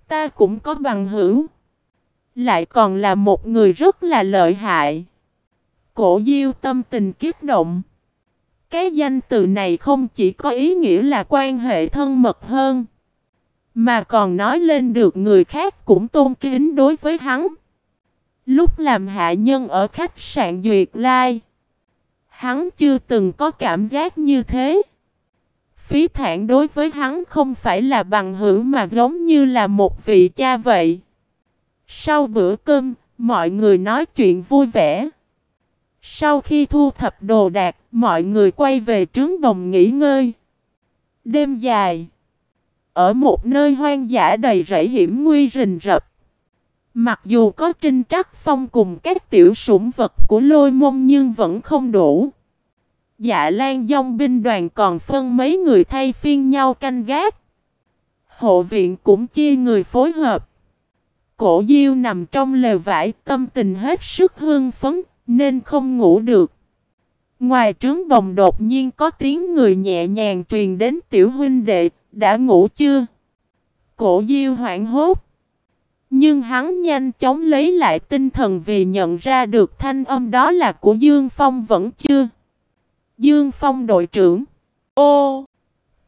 Ta cũng có bằng hữu. Lại còn là một người rất là lợi hại. Cổ diêu tâm tình kiết động. Cái danh từ này không chỉ có ý nghĩa là quan hệ thân mật hơn. Mà còn nói lên được người khác cũng tôn kính đối với hắn. Lúc làm hạ nhân ở khách sạn Duyệt Lai. Hắn chưa từng có cảm giác như thế. Phí thản đối với hắn không phải là bằng hữu mà giống như là một vị cha vậy. Sau bữa cơm, mọi người nói chuyện vui vẻ. Sau khi thu thập đồ đạc, mọi người quay về trướng đồng nghỉ ngơi. Đêm dài. Ở một nơi hoang dã đầy rẫy hiểm nguy rình rập. Mặc dù có trinh trắc phong cùng các tiểu sủng vật của lôi môn nhưng vẫn không đủ. Dạ lan dông binh đoàn còn phân mấy người thay phiên nhau canh gác. Hộ viện cũng chia người phối hợp. Cổ diêu nằm trong lều vải tâm tình hết sức hương phấn nên không ngủ được. Ngoài trướng bồng đột nhiên có tiếng người nhẹ nhàng truyền đến tiểu huynh đệ, đã ngủ chưa? Cổ diêu hoảng hốt. Nhưng hắn nhanh chóng lấy lại tinh thần vì nhận ra được thanh âm đó là của Dương Phong vẫn chưa. Dương Phong đội trưởng. Ô!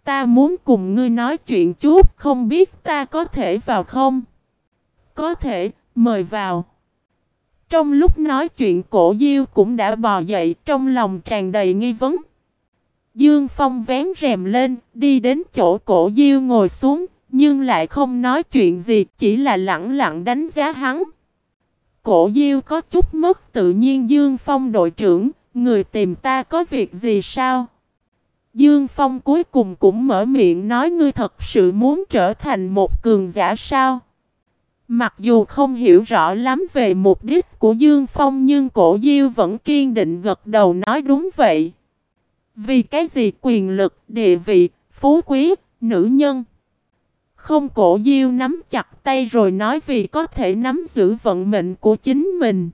Ta muốn cùng ngươi nói chuyện chút, không biết ta có thể vào không? Có thể, mời vào. Trong lúc nói chuyện cổ diêu cũng đã bò dậy trong lòng tràn đầy nghi vấn. Dương Phong vén rèm lên, đi đến chỗ cổ diêu ngồi xuống, nhưng lại không nói chuyện gì, chỉ là lặng lặng đánh giá hắn. Cổ diêu có chút mất tự nhiên Dương Phong đội trưởng, người tìm ta có việc gì sao? Dương Phong cuối cùng cũng mở miệng nói ngươi thật sự muốn trở thành một cường giả sao? Mặc dù không hiểu rõ lắm về mục đích của Dương Phong nhưng cổ diêu vẫn kiên định gật đầu nói đúng vậy. Vì cái gì quyền lực, địa vị, phú quý, nữ nhân? Không cổ diêu nắm chặt tay rồi nói vì có thể nắm giữ vận mệnh của chính mình.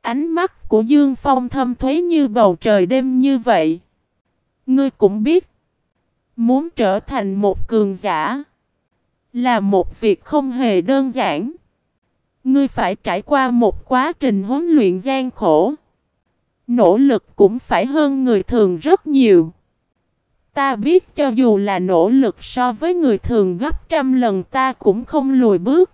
Ánh mắt của Dương Phong thâm thuế như bầu trời đêm như vậy. Ngươi cũng biết. Muốn trở thành một cường giả. Là một việc không hề đơn giản. Ngươi phải trải qua một quá trình huấn luyện gian khổ. Nỗ lực cũng phải hơn người thường rất nhiều. Ta biết cho dù là nỗ lực so với người thường gấp trăm lần ta cũng không lùi bước.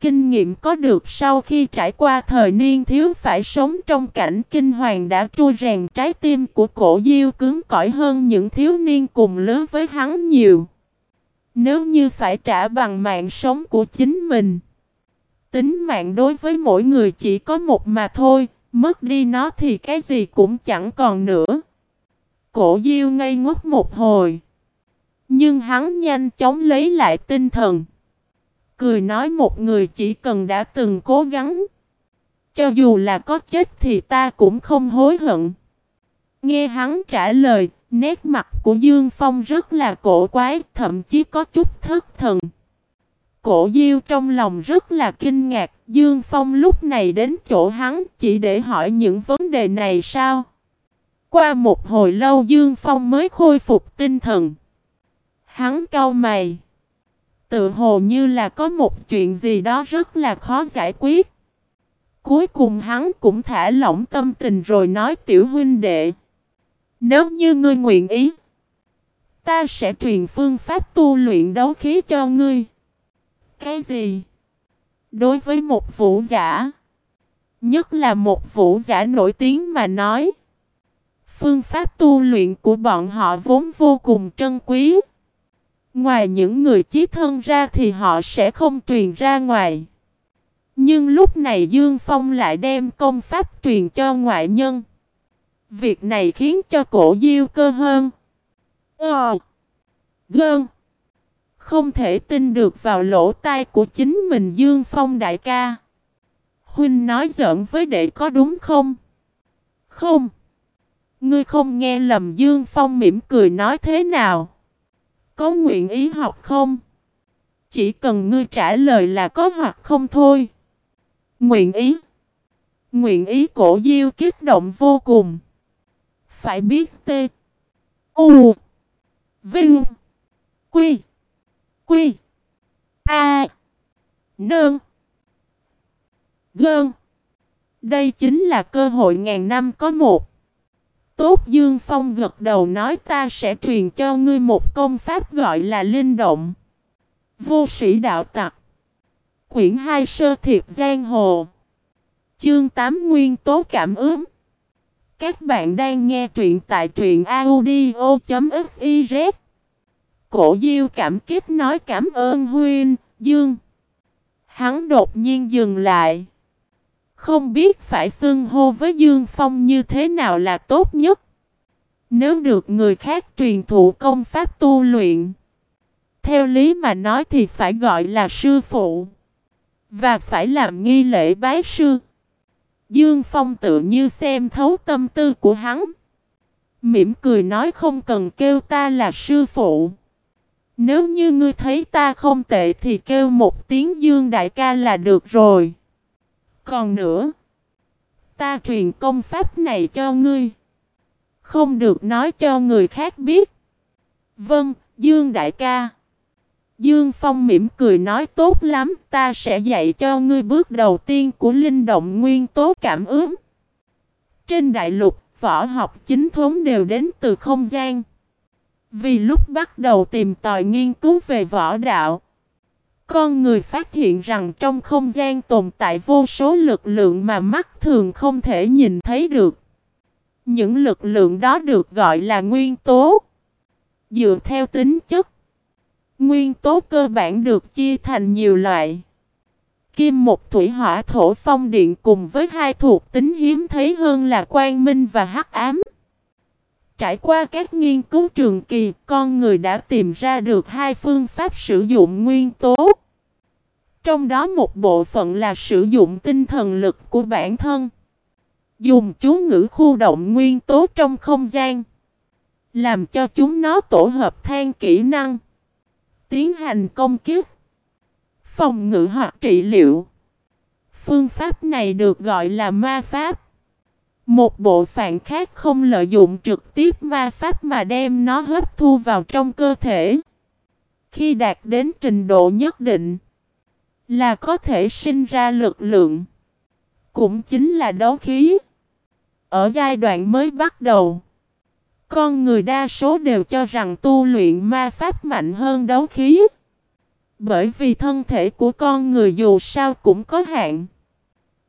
Kinh nghiệm có được sau khi trải qua thời niên thiếu phải sống trong cảnh kinh hoàng đã trôi rèn trái tim của cổ diêu cứng cỏi hơn những thiếu niên cùng lứa với hắn nhiều. Nếu như phải trả bằng mạng sống của chính mình. Tính mạng đối với mỗi người chỉ có một mà thôi, mất đi nó thì cái gì cũng chẳng còn nữa. Cổ diêu ngây ngốc một hồi. Nhưng hắn nhanh chóng lấy lại tinh thần. Cười nói một người chỉ cần đã từng cố gắng. Cho dù là có chết thì ta cũng không hối hận. Nghe hắn trả lời, nét mặt của Dương Phong rất là cổ quái, thậm chí có chút thất thần. Cổ Diêu trong lòng rất là kinh ngạc, Dương Phong lúc này đến chỗ hắn chỉ để hỏi những vấn đề này sao? Qua một hồi lâu Dương Phong mới khôi phục tinh thần. Hắn cau mày. Tự hồ như là có một chuyện gì đó rất là khó giải quyết. Cuối cùng hắn cũng thả lỏng tâm tình rồi nói tiểu huynh đệ. Nếu như ngươi nguyện ý, ta sẽ truyền phương pháp tu luyện đấu khí cho ngươi. Cái gì? Đối với một vũ giả, nhất là một vũ giả nổi tiếng mà nói, phương pháp tu luyện của bọn họ vốn vô cùng trân quý. Ngoài những người chí thân ra thì họ sẽ không truyền ra ngoài. Nhưng lúc này Dương Phong lại đem công pháp truyền cho ngoại nhân. Việc này khiến cho cổ diêu cơ hơn. Ờ. Gơn. Không thể tin được vào lỗ tai của chính mình Dương Phong đại ca. Huynh nói giỡn với đệ có đúng không? Không. Ngươi không nghe lầm Dương Phong mỉm cười nói thế nào? Có nguyện ý học không? Chỉ cần ngươi trả lời là có hoặc không thôi. Nguyện ý. Nguyện ý cổ diêu kích động vô cùng. Phải biết t, U. Vinh. Quy. Quy. A. Nương. Gơn. Đây chính là cơ hội ngàn năm có một. Tốt Dương Phong gật đầu nói ta sẽ truyền cho ngươi một công pháp gọi là linh động. Vô sĩ đạo tặc. Quyển 2 sơ thiệp giang hồ. Chương 8 nguyên tố cảm ứng. Các bạn đang nghe truyện tại truyện audio.fiz. Cổ Diêu cảm kích nói cảm ơn Huynh, Dương. Hắn đột nhiên dừng lại. Không biết phải xưng hô với Dương Phong như thế nào là tốt nhất. Nếu được người khác truyền thụ công pháp tu luyện. Theo lý mà nói thì phải gọi là sư phụ. Và phải làm nghi lễ bái sư. Dương Phong tự như xem thấu tâm tư của hắn. Mỉm cười nói không cần kêu ta là sư phụ. Nếu như ngươi thấy ta không tệ thì kêu một tiếng Dương đại ca là được rồi. Còn nữa, ta truyền công pháp này cho ngươi. Không được nói cho người khác biết. Vâng, Dương đại ca. Dương Phong mỉm cười nói tốt lắm, ta sẽ dạy cho ngươi bước đầu tiên của linh động nguyên tố cảm ứng. Trên đại lục, võ học chính thống đều đến từ không gian. Vì lúc bắt đầu tìm tòi nghiên cứu về võ đạo, con người phát hiện rằng trong không gian tồn tại vô số lực lượng mà mắt thường không thể nhìn thấy được. Những lực lượng đó được gọi là nguyên tố. Dựa theo tính chất, nguyên tố cơ bản được chia thành nhiều loại. Kim một thủy hỏa thổ phong điện cùng với hai thuộc tính hiếm thấy hơn là quang minh và hắc ám. Trải qua các nghiên cứu trường kỳ, con người đã tìm ra được hai phương pháp sử dụng nguyên tố. Trong đó một bộ phận là sử dụng tinh thần lực của bản thân. Dùng chú ngữ khu động nguyên tố trong không gian. Làm cho chúng nó tổ hợp than kỹ năng. Tiến hành công kiếp. Phòng ngự hoặc trị liệu. Phương pháp này được gọi là ma pháp. Một bộ phận khác không lợi dụng trực tiếp ma pháp mà đem nó hấp thu vào trong cơ thể. Khi đạt đến trình độ nhất định, là có thể sinh ra lực lượng. Cũng chính là đấu khí. Ở giai đoạn mới bắt đầu, con người đa số đều cho rằng tu luyện ma pháp mạnh hơn đấu khí. Bởi vì thân thể của con người dù sao cũng có hạn.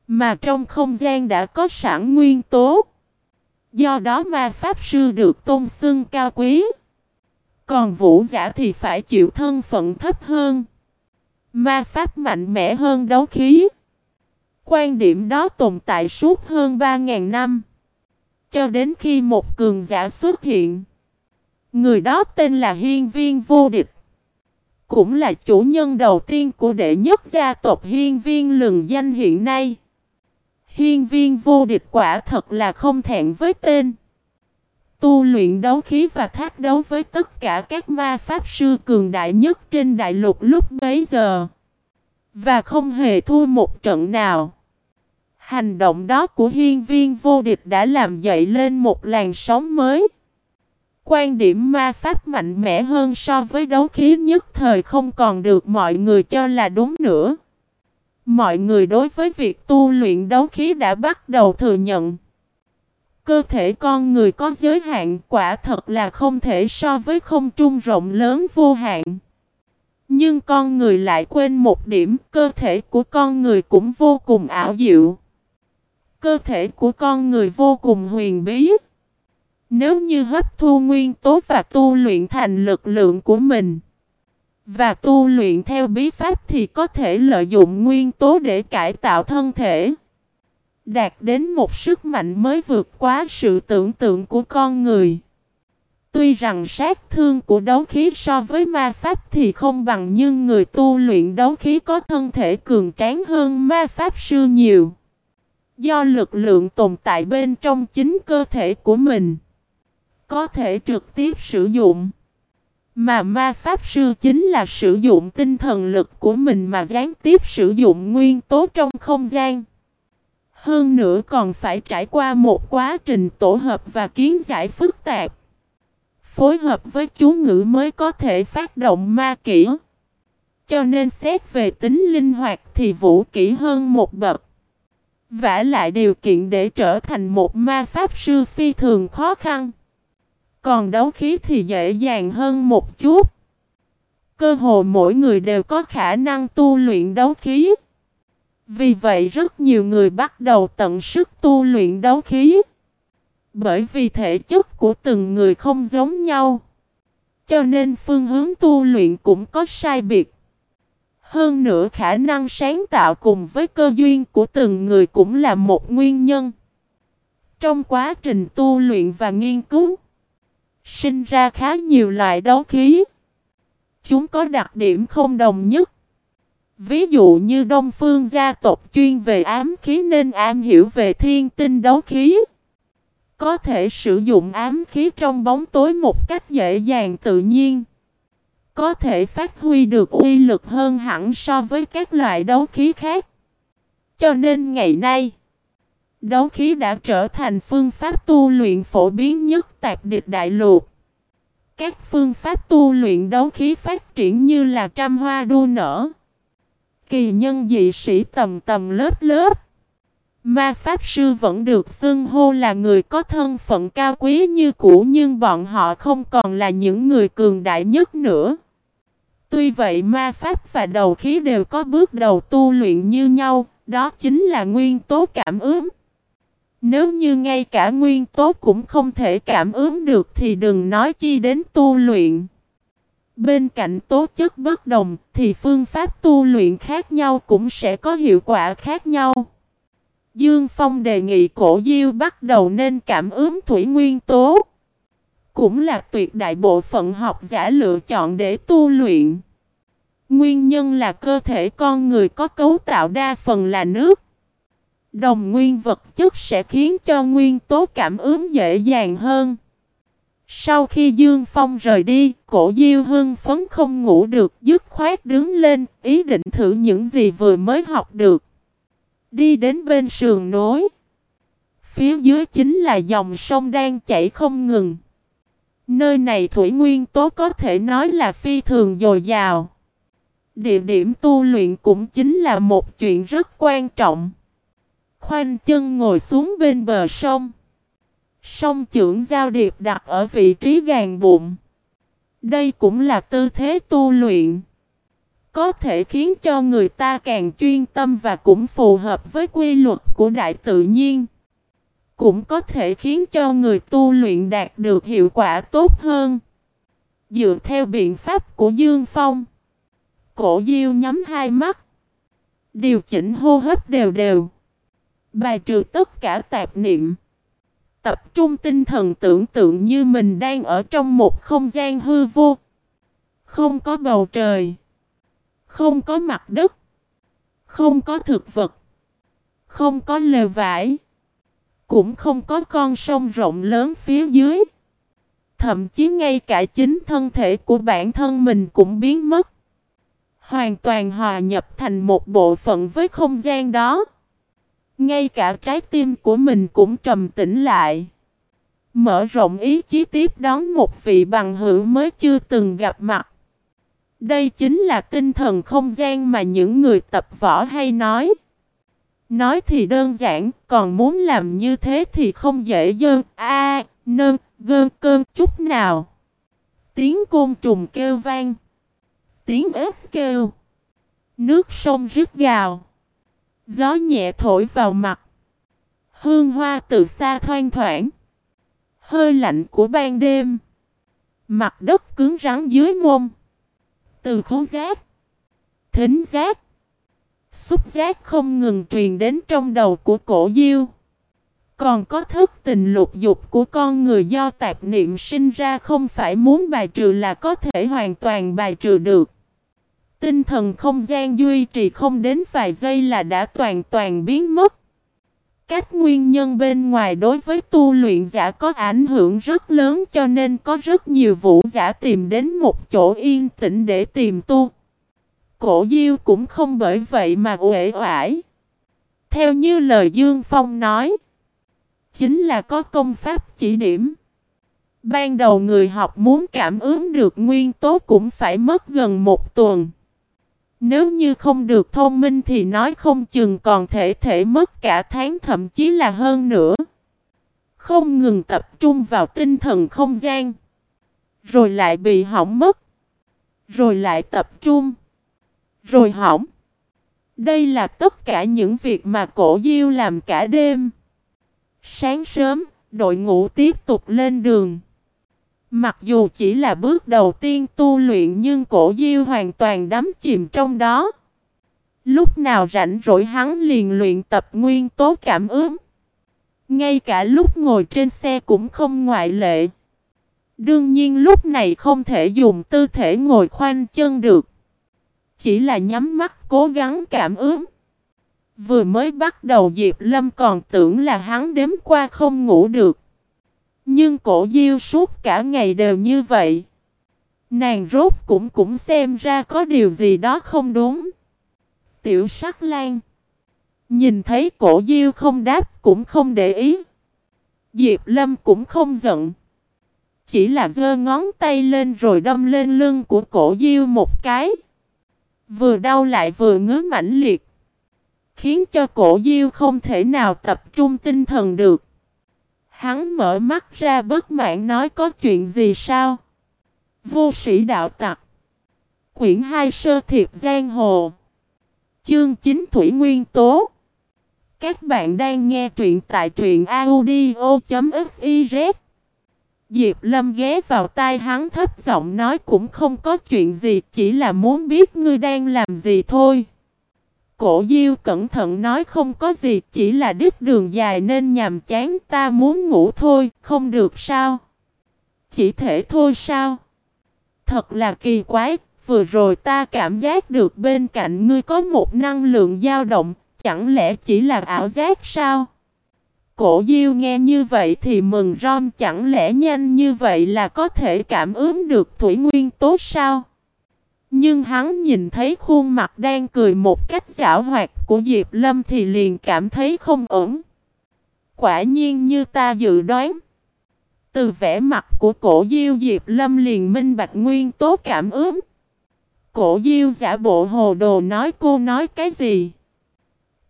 Mà trong không gian đã có sẵn nguyên tố. Do đó ma pháp sư được tôn xưng cao quý. Còn vũ giả thì phải chịu thân phận thấp hơn. Ma pháp mạnh mẽ hơn đấu khí. Quan điểm đó tồn tại suốt hơn 3.000 năm. Cho đến khi một cường giả xuất hiện. Người đó tên là Hiên Viên Vô Địch. Cũng là chủ nhân đầu tiên của đệ nhất gia tộc Hiên Viên lừng danh hiện nay. Hiên Viên Vô Địch quả thật là không thẹn với tên. Tu luyện đấu khí và thác đấu với tất cả các ma pháp sư cường đại nhất trên đại lục lúc bấy giờ. Và không hề thua một trận nào. Hành động đó của hiên viên vô địch đã làm dậy lên một làn sóng mới. Quan điểm ma pháp mạnh mẽ hơn so với đấu khí nhất thời không còn được mọi người cho là đúng nữa. Mọi người đối với việc tu luyện đấu khí đã bắt đầu thừa nhận. Cơ thể con người có giới hạn quả thật là không thể so với không trung rộng lớn vô hạn. Nhưng con người lại quên một điểm, cơ thể của con người cũng vô cùng ảo diệu. Cơ thể của con người vô cùng huyền bí. Nếu như hấp thu nguyên tố và tu luyện thành lực lượng của mình và tu luyện theo bí pháp thì có thể lợi dụng nguyên tố để cải tạo thân thể. Đạt đến một sức mạnh mới vượt quá sự tưởng tượng của con người. Tuy rằng sát thương của đấu khí so với ma pháp thì không bằng nhưng người tu luyện đấu khí có thân thể cường tráng hơn ma pháp sư nhiều. Do lực lượng tồn tại bên trong chính cơ thể của mình. Có thể trực tiếp sử dụng. Mà ma pháp sư chính là sử dụng tinh thần lực của mình mà gián tiếp sử dụng nguyên tố trong không gian. Hơn nữa còn phải trải qua một quá trình tổ hợp và kiến giải phức tạp. Phối hợp với chú ngữ mới có thể phát động ma kỹ. Cho nên xét về tính linh hoạt thì vũ kỹ hơn một bậc vả lại điều kiện để trở thành một ma pháp sư phi thường khó khăn. Còn đấu khí thì dễ dàng hơn một chút. Cơ hồ mỗi người đều có khả năng tu luyện đấu khí. Vì vậy rất nhiều người bắt đầu tận sức tu luyện đấu khí. Bởi vì thể chất của từng người không giống nhau. Cho nên phương hướng tu luyện cũng có sai biệt. Hơn nữa khả năng sáng tạo cùng với cơ duyên của từng người cũng là một nguyên nhân. Trong quá trình tu luyện và nghiên cứu, sinh ra khá nhiều loại đấu khí. Chúng có đặc điểm không đồng nhất. Ví dụ như Đông Phương gia tộc chuyên về ám khí nên am hiểu về thiên tinh đấu khí. Có thể sử dụng ám khí trong bóng tối một cách dễ dàng tự nhiên. Có thể phát huy được uy lực hơn hẳn so với các loại đấu khí khác. Cho nên ngày nay, đấu khí đã trở thành phương pháp tu luyện phổ biến nhất tạp địch đại lục. Các phương pháp tu luyện đấu khí phát triển như là trăm hoa đua nở. Kỳ nhân dị sĩ tầm tầm lớp lớp. Ma Pháp Sư vẫn được xưng hô là người có thân phận cao quý như cũ nhưng bọn họ không còn là những người cường đại nhất nữa. Tuy vậy ma Pháp và đầu khí đều có bước đầu tu luyện như nhau, đó chính là nguyên tố cảm ứng. Nếu như ngay cả nguyên tố cũng không thể cảm ứng được thì đừng nói chi đến tu luyện. Bên cạnh tố chất bất đồng thì phương pháp tu luyện khác nhau cũng sẽ có hiệu quả khác nhau. Dương Phong đề nghị cổ diêu bắt đầu nên cảm ứng thủy nguyên tố. Cũng là tuyệt đại bộ phận học giả lựa chọn để tu luyện. Nguyên nhân là cơ thể con người có cấu tạo đa phần là nước. Đồng nguyên vật chất sẽ khiến cho nguyên tố cảm ứng dễ dàng hơn. Sau khi Dương Phong rời đi, cổ Diêu hưng phấn không ngủ được, dứt khoát đứng lên, ý định thử những gì vừa mới học được. Đi đến bên sườn nối. Phía dưới chính là dòng sông đang chảy không ngừng. Nơi này thủy nguyên tố có thể nói là phi thường dồi dào. Địa điểm tu luyện cũng chính là một chuyện rất quan trọng. Khoanh chân ngồi xuống bên bờ sông. Song trưởng giao điệp đặt ở vị trí gàn bụng. Đây cũng là tư thế tu luyện. Có thể khiến cho người ta càng chuyên tâm và cũng phù hợp với quy luật của đại tự nhiên. Cũng có thể khiến cho người tu luyện đạt được hiệu quả tốt hơn. Dựa theo biện pháp của Dương Phong. Cổ diêu nhắm hai mắt. Điều chỉnh hô hấp đều đều. Bài trừ tất cả tạp niệm. Tập trung tinh thần tưởng tượng như mình đang ở trong một không gian hư vô. Không có bầu trời. Không có mặt đất. Không có thực vật. Không có lều vải. Cũng không có con sông rộng lớn phía dưới. Thậm chí ngay cả chính thân thể của bản thân mình cũng biến mất. Hoàn toàn hòa nhập thành một bộ phận với không gian đó. Ngay cả trái tim của mình cũng trầm tĩnh lại. Mở rộng ý chí tiếp đón một vị bằng hữu mới chưa từng gặp mặt. Đây chính là tinh thần không gian mà những người tập võ hay nói. Nói thì đơn giản, còn muốn làm như thế thì không dễ dơn. A, nơn, gơn cơn chút nào. Tiếng côn trùng kêu vang. Tiếng ếch kêu. Nước sông rít gào. Gió nhẹ thổi vào mặt. Hương hoa từ xa thoang thoảng. Hơi lạnh của ban đêm. Mặt đất cứng rắn dưới mông. Từ khố giác. Thính giác. Xúc giác không ngừng truyền đến trong đầu của cổ diêu. Còn có thức tình lục dục của con người do tạp niệm sinh ra không phải muốn bài trừ là có thể hoàn toàn bài trừ được. Tinh thần không gian duy trì không đến vài giây là đã toàn toàn biến mất. Các nguyên nhân bên ngoài đối với tu luyện giả có ảnh hưởng rất lớn cho nên có rất nhiều vũ giả tìm đến một chỗ yên tĩnh để tìm tu. Cổ diêu cũng không bởi vậy mà uể oải. Theo như lời Dương Phong nói, chính là có công pháp chỉ điểm. Ban đầu người học muốn cảm ứng được nguyên tố cũng phải mất gần một tuần. Nếu như không được thông minh thì nói không chừng còn thể thể mất cả tháng thậm chí là hơn nữa. Không ngừng tập trung vào tinh thần không gian. Rồi lại bị hỏng mất. Rồi lại tập trung. Rồi hỏng. Đây là tất cả những việc mà cổ diêu làm cả đêm. Sáng sớm, đội ngũ tiếp tục lên đường. Mặc dù chỉ là bước đầu tiên tu luyện nhưng cổ diêu hoàn toàn đắm chìm trong đó. Lúc nào rảnh rỗi hắn liền luyện tập nguyên tố cảm ứng. Ngay cả lúc ngồi trên xe cũng không ngoại lệ. Đương nhiên lúc này không thể dùng tư thể ngồi khoanh chân được. Chỉ là nhắm mắt cố gắng cảm ứng. Vừa mới bắt đầu Diệp Lâm còn tưởng là hắn đếm qua không ngủ được. Nhưng cổ diêu suốt cả ngày đều như vậy. Nàng rốt cũng cũng xem ra có điều gì đó không đúng. Tiểu sắc lan. Nhìn thấy cổ diêu không đáp cũng không để ý. Diệp Lâm cũng không giận. Chỉ là giơ ngón tay lên rồi đâm lên lưng của cổ diêu một cái. Vừa đau lại vừa ngứa mãnh liệt. Khiến cho cổ diêu không thể nào tập trung tinh thần được. Hắn mở mắt ra bất mãn nói có chuyện gì sao? Vô sĩ đạo tặc. Quyển 2 sơ thiệp giang hồ. Chương 9 Thủy Nguyên Tố. Các bạn đang nghe truyện tại truyện audio.fiz. Diệp Lâm ghé vào tai hắn thấp giọng nói cũng không có chuyện gì, chỉ là muốn biết ngươi đang làm gì thôi. Cổ Diêu cẩn thận nói không có gì, chỉ là đứt đường dài nên nhàm chán ta muốn ngủ thôi, không được sao? Chỉ thể thôi sao? Thật là kỳ quái, vừa rồi ta cảm giác được bên cạnh ngươi có một năng lượng dao động, chẳng lẽ chỉ là ảo giác sao? Cổ Diêu nghe như vậy thì mừng rom chẳng lẽ nhanh như vậy là có thể cảm ứng được thủy nguyên tốt sao? Nhưng hắn nhìn thấy khuôn mặt đang cười một cách giả hoạt của Diệp Lâm thì liền cảm thấy không ổn. Quả nhiên như ta dự đoán. Từ vẻ mặt của cổ diêu Diệp Lâm liền minh bạch nguyên tố cảm ứng. Cổ diêu giả bộ hồ đồ nói cô nói cái gì?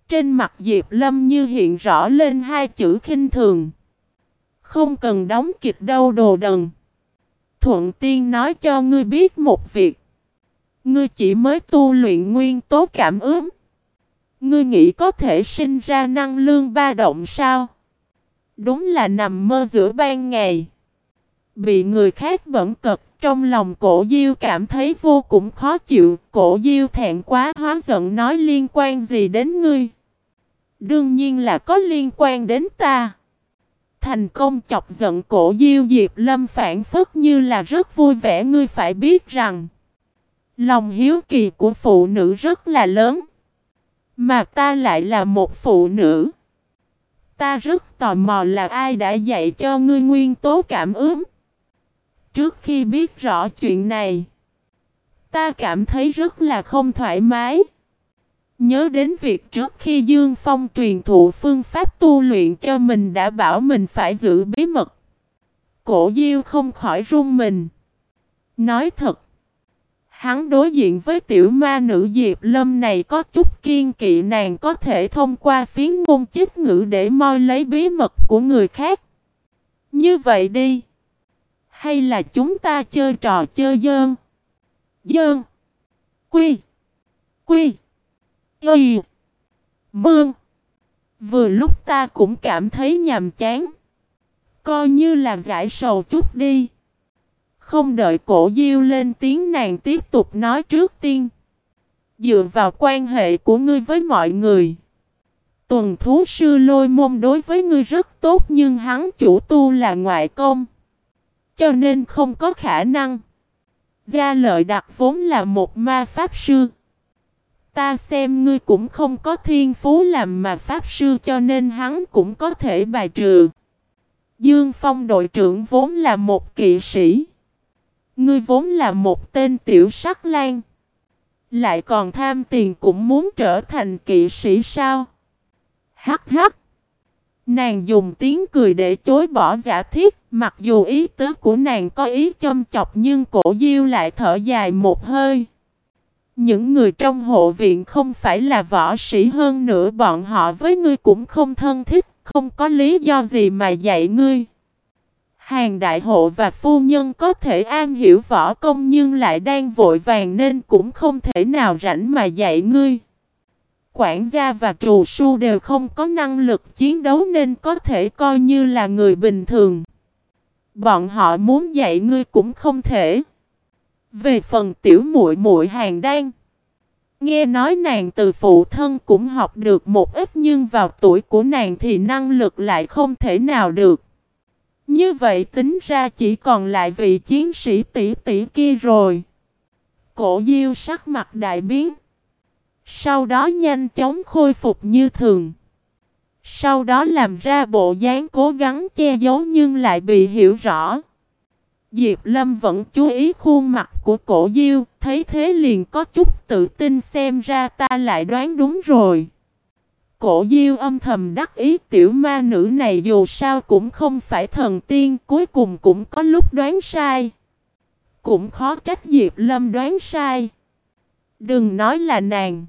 Trên mặt Diệp Lâm như hiện rõ lên hai chữ khinh thường. Không cần đóng kịch đâu đồ đần. Thuận tiên nói cho ngươi biết một việc. Ngươi chỉ mới tu luyện nguyên tố cảm ứng. Ngươi nghĩ có thể sinh ra năng lượng ba động sao? Đúng là nằm mơ giữa ban ngày. Bị người khác bẩn cật trong lòng cổ diêu cảm thấy vô cùng khó chịu. Cổ diêu thẹn quá, hóa giận nói liên quan gì đến ngươi. Đương nhiên là có liên quan đến ta. Thành công chọc giận cổ diêu Diệp Lâm phản phất như là rất vui vẻ ngươi phải biết rằng. Lòng hiếu kỳ của phụ nữ rất là lớn. Mà ta lại là một phụ nữ. Ta rất tò mò là ai đã dạy cho ngươi nguyên tố cảm ứng. Trước khi biết rõ chuyện này, ta cảm thấy rất là không thoải mái. Nhớ đến việc trước khi Dương Phong truyền thụ phương pháp tu luyện cho mình đã bảo mình phải giữ bí mật. Cổ Diêu không khỏi run mình. Nói thật, hắn đối diện với tiểu ma nữ Diệp Lâm này có chút kiên kỵ, nàng có thể thông qua phiến ngôn chích ngữ để moi lấy bí mật của người khác. Như vậy đi. Hay là chúng ta chơi trò chơi dơn? Dơn. Quy. Quy. quy Mương. Vừa lúc ta cũng cảm thấy nhàm chán. Coi như là giải sầu chút đi. Không đợi cổ diêu lên tiếng nàng tiếp tục nói trước tiên. Dựa vào quan hệ của ngươi với mọi người. Tuần thú sư lôi môn đối với ngươi rất tốt nhưng hắn chủ tu là ngoại công. Cho nên không có khả năng. Gia lợi đặc vốn là một ma pháp sư. Ta xem ngươi cũng không có thiên phú làm mà pháp sư cho nên hắn cũng có thể bài trừ. Dương Phong đội trưởng vốn là một kỵ sĩ. Ngươi vốn là một tên tiểu sắc lan. Lại còn tham tiền cũng muốn trở thành kỵ sĩ sao? Hắc hắc. Nàng dùng tiếng cười để chối bỏ giả thiết, mặc dù ý tứ của nàng có ý châm chọc nhưng cổ diêu lại thở dài một hơi. Những người trong hộ viện không phải là võ sĩ hơn nữa bọn họ với ngươi cũng không thân thiết, không có lý do gì mà dạy ngươi. Hàng đại hộ và phu nhân có thể an hiểu võ công nhưng lại đang vội vàng nên cũng không thể nào rảnh mà dạy ngươi. Quản gia và trù su đều không có năng lực chiến đấu nên có thể coi như là người bình thường. Bọn họ muốn dạy ngươi cũng không thể. Về phần tiểu muội muội hàng đan. Nghe nói nàng từ phụ thân cũng học được một ít nhưng vào tuổi của nàng thì năng lực lại không thể nào được. Như vậy tính ra chỉ còn lại vị chiến sĩ tỷ tỷ kia rồi. Cổ diêu sắc mặt đại biến. Sau đó nhanh chóng khôi phục như thường. Sau đó làm ra bộ dáng cố gắng che giấu nhưng lại bị hiểu rõ. Diệp Lâm vẫn chú ý khuôn mặt của cổ diêu, thấy thế liền có chút tự tin xem ra ta lại đoán đúng rồi. Cổ diêu âm thầm đắc ý tiểu ma nữ này dù sao cũng không phải thần tiên, cuối cùng cũng có lúc đoán sai. Cũng khó trách Diệp Lâm đoán sai. Đừng nói là nàng.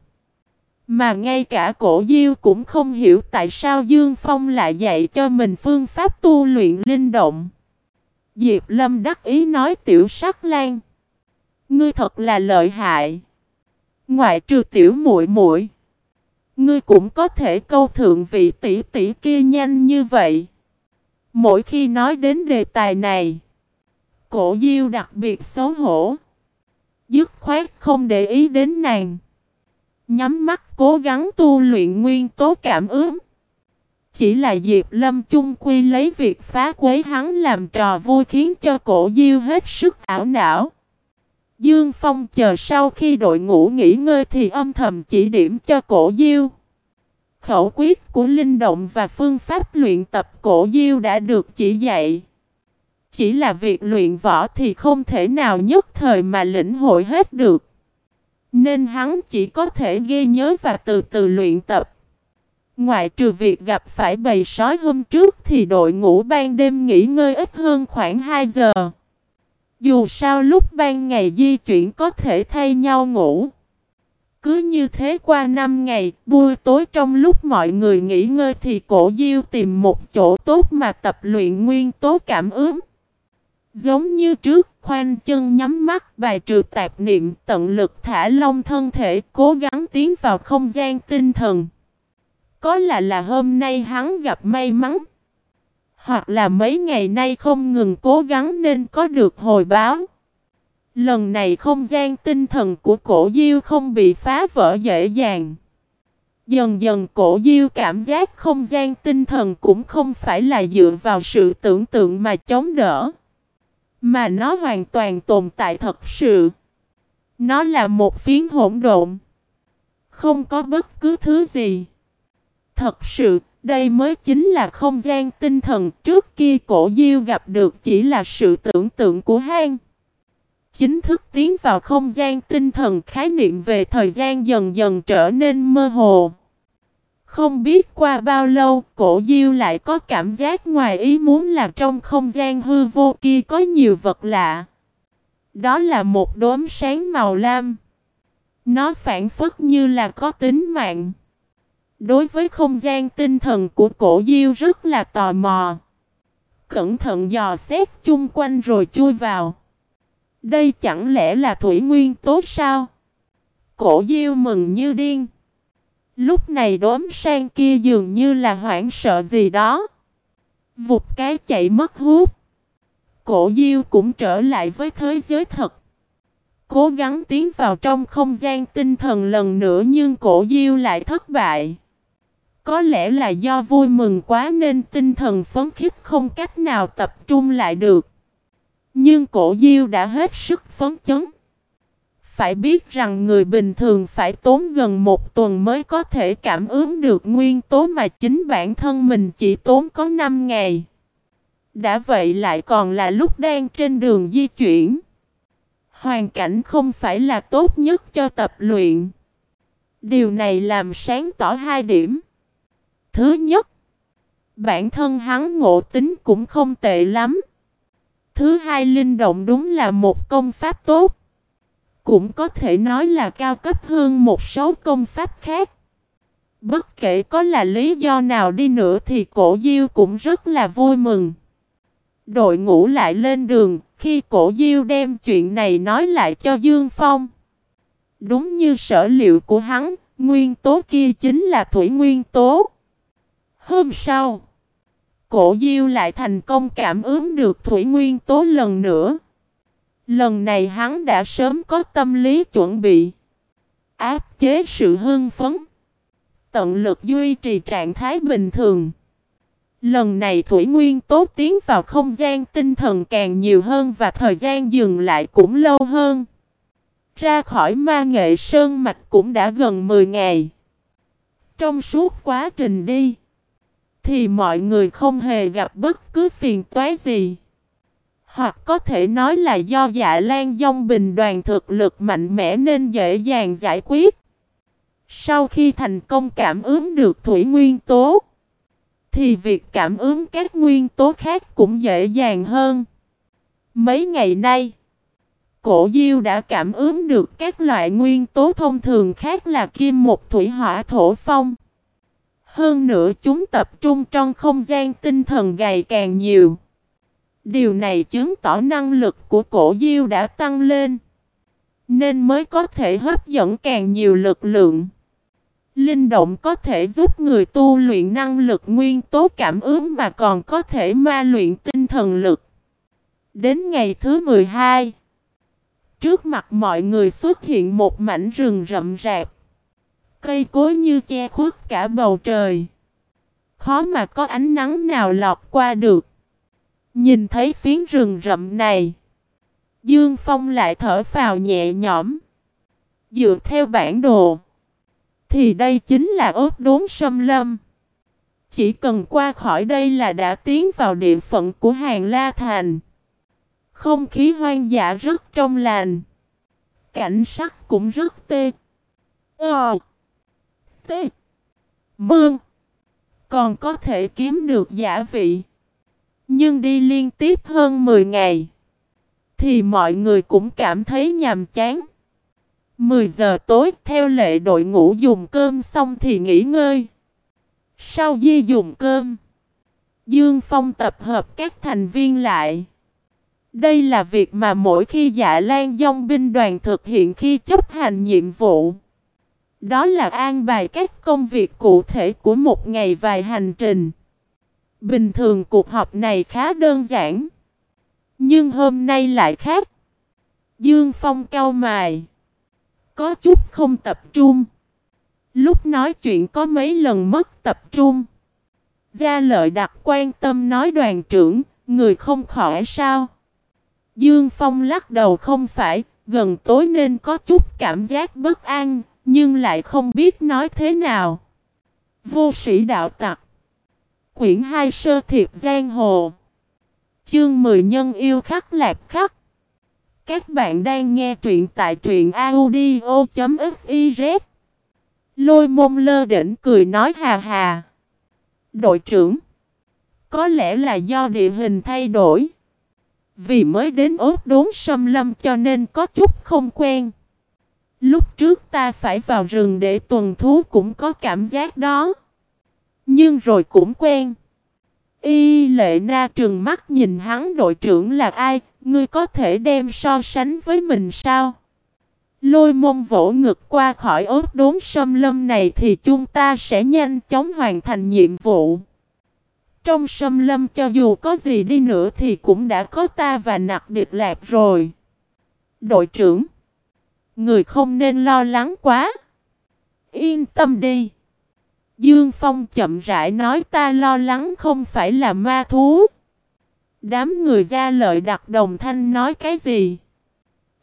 Mà ngay cả cổ diêu cũng không hiểu tại sao Dương Phong lại dạy cho mình phương pháp tu luyện linh động. Diệp Lâm đắc ý nói tiểu sắc lan. Ngươi thật là lợi hại. Ngoại trừ tiểu muội muội, ngươi cũng có thể câu thượng vị tỷ tỷ kia nhanh như vậy. Mỗi khi nói đến đề tài này, cổ diêu đặc biệt xấu hổ. Dứt khoát không để ý đến nàng. Nhắm mắt cố gắng tu luyện nguyên tố cảm ứng. Chỉ là Diệp Lâm chung quy lấy việc phá quấy hắn làm trò vui khiến cho cổ diêu hết sức ảo não. Dương Phong chờ sau khi đội ngũ nghỉ ngơi thì âm thầm chỉ điểm cho cổ diêu. Khẩu quyết của linh động và phương pháp luyện tập cổ diêu đã được chỉ dạy. Chỉ là việc luyện võ thì không thể nào nhất thời mà lĩnh hội hết được. Nên hắn chỉ có thể ghi nhớ và từ từ luyện tập. Ngoại trừ việc gặp phải bầy sói hôm trước thì đội ngũ ban đêm nghỉ ngơi ít hơn khoảng 2 giờ. Dù sao lúc ban ngày di chuyển có thể thay nhau ngủ. Cứ như thế qua năm ngày, buổi tối trong lúc mọi người nghỉ ngơi thì cổ diêu tìm một chỗ tốt mà tập luyện nguyên tố cảm ứng. Giống như trước, khoanh chân nhắm mắt bài trừ tạp niệm tận lực thả lông thân thể cố gắng tiến vào không gian tinh thần. Có là là hôm nay hắn gặp may mắn. Hoặc là mấy ngày nay không ngừng cố gắng nên có được hồi báo. Lần này không gian tinh thần của cổ diêu không bị phá vỡ dễ dàng. Dần dần cổ diêu cảm giác không gian tinh thần cũng không phải là dựa vào sự tưởng tượng mà chống đỡ. Mà nó hoàn toàn tồn tại thật sự. Nó là một phiến hỗn độn. Không có bất cứ thứ gì. Thật sự, đây mới chính là không gian tinh thần trước kia cổ diêu gặp được chỉ là sự tưởng tượng của hang. Chính thức tiến vào không gian tinh thần khái niệm về thời gian dần dần trở nên mơ hồ. Không biết qua bao lâu, cổ diêu lại có cảm giác ngoài ý muốn là trong không gian hư vô kia có nhiều vật lạ. Đó là một đốm sáng màu lam. Nó phản phất như là có tính mạng. Đối với không gian tinh thần của cổ diêu rất là tò mò. Cẩn thận dò xét chung quanh rồi chui vào. Đây chẳng lẽ là thủy nguyên tố sao? Cổ diêu mừng như điên. Lúc này đốm sang kia dường như là hoảng sợ gì đó. Vụt cái chạy mất hút. Cổ diêu cũng trở lại với thế giới thật. Cố gắng tiến vào trong không gian tinh thần lần nữa nhưng cổ diêu lại thất bại. Có lẽ là do vui mừng quá nên tinh thần phấn khích không cách nào tập trung lại được. Nhưng cổ diêu đã hết sức phấn chấn. Phải biết rằng người bình thường phải tốn gần một tuần mới có thể cảm ứng được nguyên tố mà chính bản thân mình chỉ tốn có 5 ngày. Đã vậy lại còn là lúc đang trên đường di chuyển. Hoàn cảnh không phải là tốt nhất cho tập luyện. Điều này làm sáng tỏ hai điểm. Thứ nhất, bản thân hắn ngộ tính cũng không tệ lắm. Thứ hai linh động đúng là một công pháp tốt. Cũng có thể nói là cao cấp hơn một số công pháp khác. Bất kể có là lý do nào đi nữa thì cổ diêu cũng rất là vui mừng. Đội ngũ lại lên đường, khi cổ diêu đem chuyện này nói lại cho Dương Phong. Đúng như sở liệu của hắn, nguyên tố kia chính là thủy nguyên tố. Hôm sau, cổ diêu lại thành công cảm ứng được thủy nguyên tố lần nữa. Lần này hắn đã sớm có tâm lý chuẩn bị. Áp chế sự hưng phấn. Tận lực duy trì trạng thái bình thường. Lần này Thủy Nguyên Tố tiến vào không gian tinh thần càng nhiều hơn và thời gian dừng lại cũng lâu hơn. Ra khỏi ma nghệ sơn mạch cũng đã gần 10 ngày. Trong suốt quá trình đi, thì mọi người không hề gặp bất cứ phiền toái gì. Hoặc có thể nói là do dạ lan dông bình đoàn thực lực mạnh mẽ nên dễ dàng giải quyết. Sau khi thành công cảm ứng được thủy nguyên tố, thì việc cảm ứng các nguyên tố khác cũng dễ dàng hơn. Mấy ngày nay, cổ diêu đã cảm ứng được các loại nguyên tố thông thường khác là kim một thủy hỏa thổ phong. Hơn nữa chúng tập trung trong không gian tinh thần ngày càng nhiều. Điều này chứng tỏ năng lực của cổ diêu đã tăng lên. Nên mới có thể hấp dẫn càng nhiều lực lượng. Linh động có thể giúp người tu luyện năng lực nguyên tố cảm ứng mà còn có thể ma luyện tinh thần lực. Đến ngày thứ 12, trước mặt mọi người xuất hiện một mảnh rừng rậm rạp. Cây cối như che khuất cả bầu trời. Khó mà có ánh nắng nào lọt qua được. Nhìn thấy phiến rừng rậm này, Dương Phong lại thở phào nhẹ nhõm. Dựa theo bản đồ, thì đây chính là ốt đốn sâm lâm. Chỉ cần qua khỏi đây là đã tiến vào địa phận của hàng La Thành. Không khí hoang dã rất trong lành. Cảnh sắc cũng rất tê. Ờ. Tê. Mương. Còn có thể kiếm được giả vị. Nhưng đi liên tiếp hơn 10 ngày. Thì mọi người cũng cảm thấy nhàm chán. 10 giờ tối theo lệ đội ngũ dùng cơm xong thì nghỉ ngơi. Sau di dùng cơm, Dương Phong tập hợp các thành viên lại. Đây là việc mà mỗi khi dạ lan dông binh đoàn thực hiện khi chấp hành nhiệm vụ. Đó là an bài các công việc cụ thể của một ngày vài hành trình. Bình thường cuộc họp này khá đơn giản. Nhưng hôm nay lại khác. Dương Phong cao mài. Có chút không tập trung. Lúc nói chuyện có mấy lần mất tập trung. Gia lợi đặt quan tâm nói đoàn trưởng, người không khỏi sao? Dương Phong lắc đầu không phải, gần tối nên có chút cảm giác bất an, nhưng lại không biết nói thế nào. Vô sĩ đạo tặc. Quyển 2 Sơ Thiệp Giang Hồ. Chương 10 Nhân yêu khắc lạc khắc. Các bạn đang nghe truyện tại truyện audio.fiz Lôi mông lơ đỉnh cười nói hà hà. Đội trưởng, Có lẽ là do địa hình thay đổi. Vì mới đến ốt đốn sâm lâm cho nên có chút không quen. Lúc trước ta phải vào rừng để tuần thú cũng có cảm giác đó Nhưng rồi cũng quen Y lệ na trừng mắt nhìn hắn đội trưởng là ai Ngươi có thể đem so sánh với mình sao Lôi mông vỗ ngực qua khỏi ớt đốn sâm lâm này thì chúng ta sẽ nhanh chóng hoàn thành nhiệm vụ. Trong sâm lâm cho dù có gì đi nữa thì cũng đã có ta và nặc địch lạc rồi. Đội trưởng, người không nên lo lắng quá. Yên tâm đi. Dương Phong chậm rãi nói ta lo lắng không phải là ma thú. Đám người ra lợi đặt đồng thanh nói cái gì?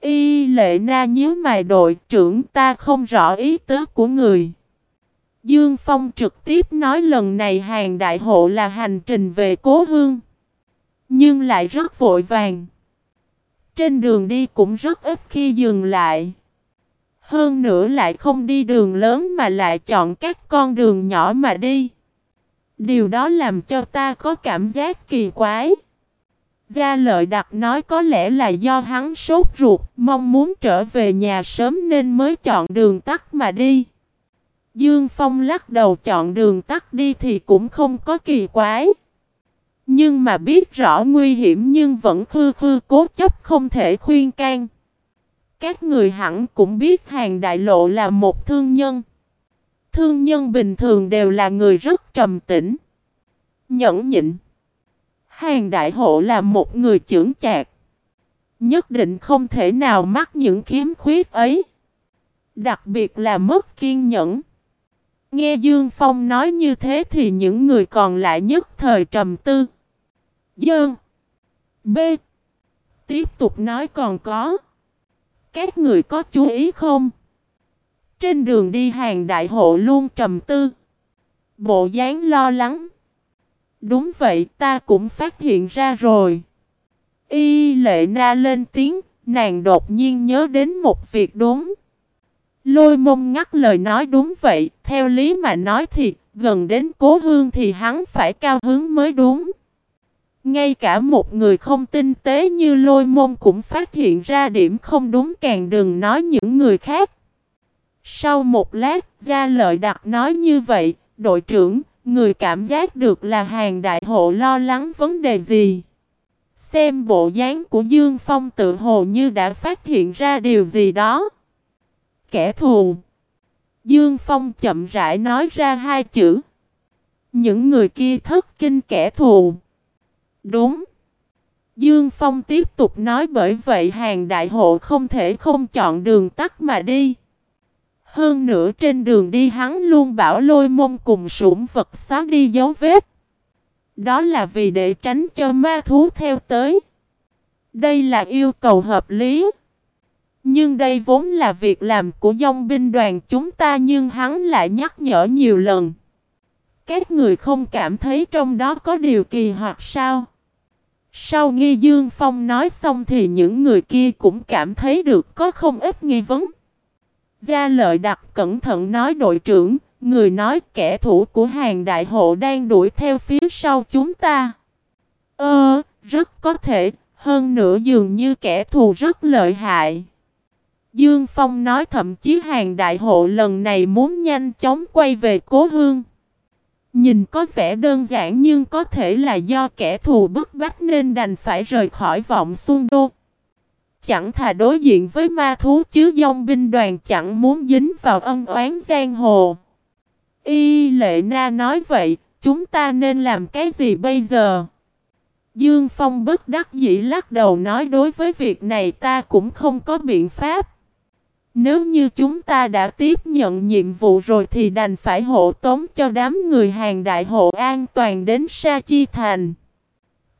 Y lệ na nhíu mày đội trưởng ta không rõ ý tứ của người. Dương Phong trực tiếp nói lần này hàng đại hộ là hành trình về cố hương. Nhưng lại rất vội vàng. Trên đường đi cũng rất ít khi dừng lại. Hơn nữa lại không đi đường lớn mà lại chọn các con đường nhỏ mà đi. Điều đó làm cho ta có cảm giác kỳ quái. Gia lợi đặc nói có lẽ là do hắn sốt ruột, mong muốn trở về nhà sớm nên mới chọn đường tắt mà đi. Dương Phong lắc đầu chọn đường tắt đi thì cũng không có kỳ quái. Nhưng mà biết rõ nguy hiểm nhưng vẫn khư khư cố chấp không thể khuyên can. Các người hẳn cũng biết hàng đại lộ là một thương nhân. Thương nhân bình thường đều là người rất trầm tĩnh. Nhẫn nhịn. Hàng đại hộ là một người trưởng chạc. Nhất định không thể nào mắc những khiếm khuyết ấy. Đặc biệt là mất kiên nhẫn. Nghe Dương Phong nói như thế thì những người còn lại nhất thời trầm tư. dương, B. Tiếp tục nói còn có. Các người có chú ý không? Trên đường đi hàng đại hộ luôn trầm tư. Bộ dáng lo lắng. Đúng vậy ta cũng phát hiện ra rồi. Y lệ na lên tiếng, nàng đột nhiên nhớ đến một việc đúng. Lôi mông ngắt lời nói đúng vậy, theo lý mà nói thì gần đến cố hương thì hắn phải cao hứng mới đúng. Ngay cả một người không tinh tế như lôi môn cũng phát hiện ra điểm không đúng càng đừng nói những người khác. Sau một lát, gia lợi đặt nói như vậy, đội trưởng, Người cảm giác được là hàng đại hộ lo lắng vấn đề gì. Xem bộ dáng của Dương Phong tự hồ như đã phát hiện ra điều gì đó. Kẻ thù. Dương Phong chậm rãi nói ra hai chữ. Những người kia thất kinh kẻ thù. Đúng. Dương Phong tiếp tục nói bởi vậy hàng đại hộ không thể không chọn đường tắt mà đi. Hơn nữa trên đường đi hắn luôn bảo lôi mông cùng sủng vật xóa đi dấu vết. Đó là vì để tránh cho ma thú theo tới. Đây là yêu cầu hợp lý. Nhưng đây vốn là việc làm của dòng binh đoàn chúng ta nhưng hắn lại nhắc nhở nhiều lần. Các người không cảm thấy trong đó có điều kỳ hoặc sao? Sau nghi Dương Phong nói xong thì những người kia cũng cảm thấy được có không ít nghi vấn. Gia lợi đặc cẩn thận nói đội trưởng, người nói kẻ thủ của hàng đại hộ đang đuổi theo phía sau chúng ta. Ơ, rất có thể, hơn nữa dường như kẻ thù rất lợi hại. Dương Phong nói thậm chí hàng đại hộ lần này muốn nhanh chóng quay về cố hương. Nhìn có vẻ đơn giản nhưng có thể là do kẻ thù bức bách nên đành phải rời khỏi vọng xuân đô. Chẳng thà đối diện với ma thú chứ dòng binh đoàn chẳng muốn dính vào ân oán giang hồ. Y lệ na nói vậy, chúng ta nên làm cái gì bây giờ? Dương Phong bất đắc dĩ lắc đầu nói đối với việc này ta cũng không có biện pháp. Nếu như chúng ta đã tiếp nhận nhiệm vụ rồi thì đành phải hộ tống cho đám người hàng đại hộ an toàn đến Sa Chi Thành.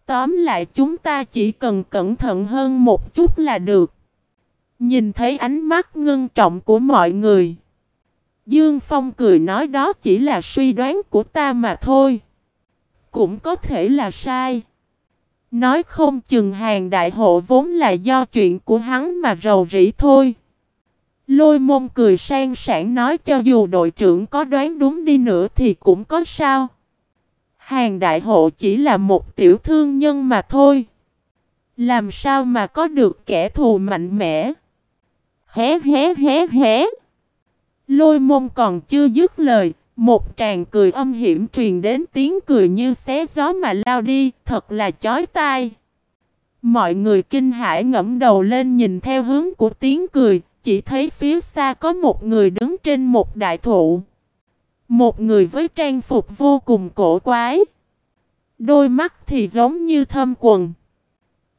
Tóm lại chúng ta chỉ cần cẩn thận hơn một chút là được. Nhìn thấy ánh mắt ngưng trọng của mọi người. Dương Phong cười nói đó chỉ là suy đoán của ta mà thôi. Cũng có thể là sai. Nói không chừng hàng đại hộ vốn là do chuyện của hắn mà rầu rĩ thôi. Lôi môn cười sang sảng nói cho dù đội trưởng có đoán đúng đi nữa thì cũng có sao. Hàng đại hộ chỉ là một tiểu thương nhân mà thôi. Làm sao mà có được kẻ thù mạnh mẽ? Hé hé hé hé. Lôi môn còn chưa dứt lời. Một tràng cười âm hiểm truyền đến tiếng cười như xé gió mà lao đi. Thật là chói tai. Mọi người kinh hãi ngẫm đầu lên nhìn theo hướng của tiếng cười. Chỉ thấy phía xa có một người đứng trên một đại thụ. Một người với trang phục vô cùng cổ quái. Đôi mắt thì giống như thâm quần.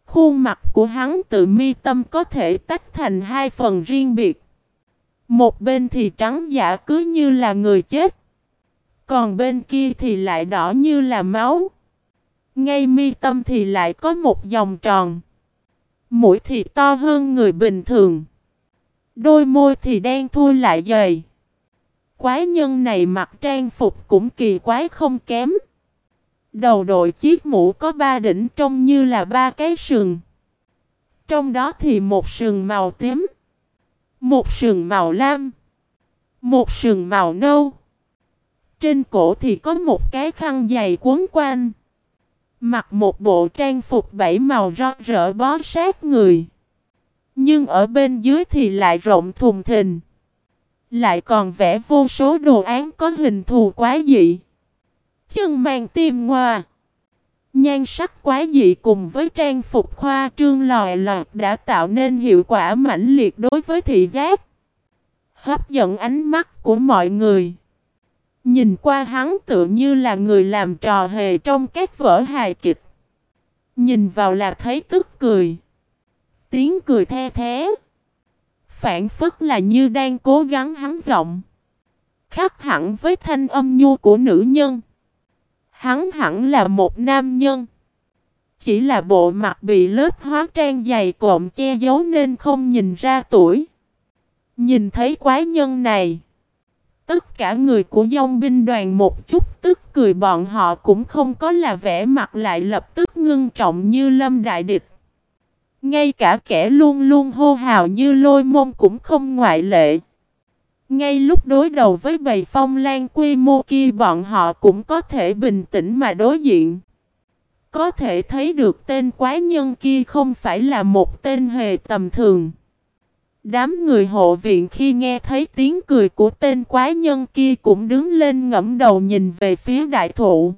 Khuôn mặt của hắn tự mi tâm có thể tách thành hai phần riêng biệt. Một bên thì trắng giả cứ như là người chết. Còn bên kia thì lại đỏ như là máu. Ngay mi tâm thì lại có một dòng tròn. Mũi thì to hơn người bình thường. Đôi môi thì đen thui lại dày. Quái nhân này mặc trang phục cũng kỳ quái không kém. Đầu đội chiếc mũ có ba đỉnh trông như là ba cái sừng. Trong đó thì một sừng màu tím, một sừng màu lam, một sừng màu nâu. Trên cổ thì có một cái khăn dày quấn quanh. Mặc một bộ trang phục bảy màu rót rỡ bó sát người. Nhưng ở bên dưới thì lại rộng thùng thình. Lại còn vẽ vô số đồ án có hình thù quá dị. Chân mang tim ngoa. Nhan sắc quá dị cùng với trang phục khoa trương lòi lọt đã tạo nên hiệu quả mãnh liệt đối với thị giác. Hấp dẫn ánh mắt của mọi người. Nhìn qua hắn tự như là người làm trò hề trong các vở hài kịch. Nhìn vào là thấy tức cười. Tiếng cười the thế. Phản phất là như đang cố gắng hắn giọng. Khác hẳn với thanh âm nhu của nữ nhân. Hắn hẳn là một nam nhân. Chỉ là bộ mặt bị lớp hóa trang dày cộm che giấu nên không nhìn ra tuổi. Nhìn thấy quái nhân này. Tất cả người của dông binh đoàn một chút tức cười bọn họ cũng không có là vẻ mặt lại lập tức ngưng trọng như lâm đại địch. Ngay cả kẻ luôn luôn hô hào như lôi môn cũng không ngoại lệ. Ngay lúc đối đầu với bầy phong lan quy mô kia, bọn họ cũng có thể bình tĩnh mà đối diện. Có thể thấy được tên quái nhân kia không phải là một tên hề tầm thường. Đám người hộ viện khi nghe thấy tiếng cười của tên quái nhân kia cũng đứng lên ngẫm đầu nhìn về phía đại thụ.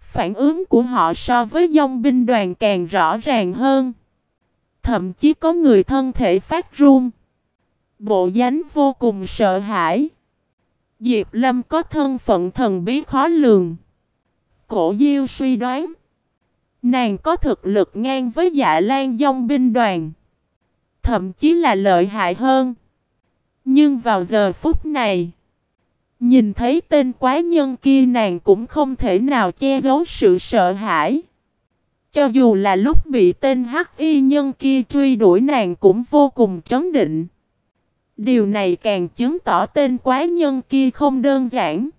Phản ứng của họ so với dòng binh đoàn càng rõ ràng hơn. Thậm chí có người thân thể phát run. Bộ dáng vô cùng sợ hãi. Diệp Lâm có thân phận thần bí khó lường. Cổ Diêu suy đoán. Nàng có thực lực ngang với dạ lan dông binh đoàn. Thậm chí là lợi hại hơn. Nhưng vào giờ phút này. Nhìn thấy tên quái nhân kia nàng cũng không thể nào che giấu sự sợ hãi. Cho dù là lúc bị tên hắc y nhân kia truy đuổi nàng cũng vô cùng trấn định. Điều này càng chứng tỏ tên quái nhân kia không đơn giản.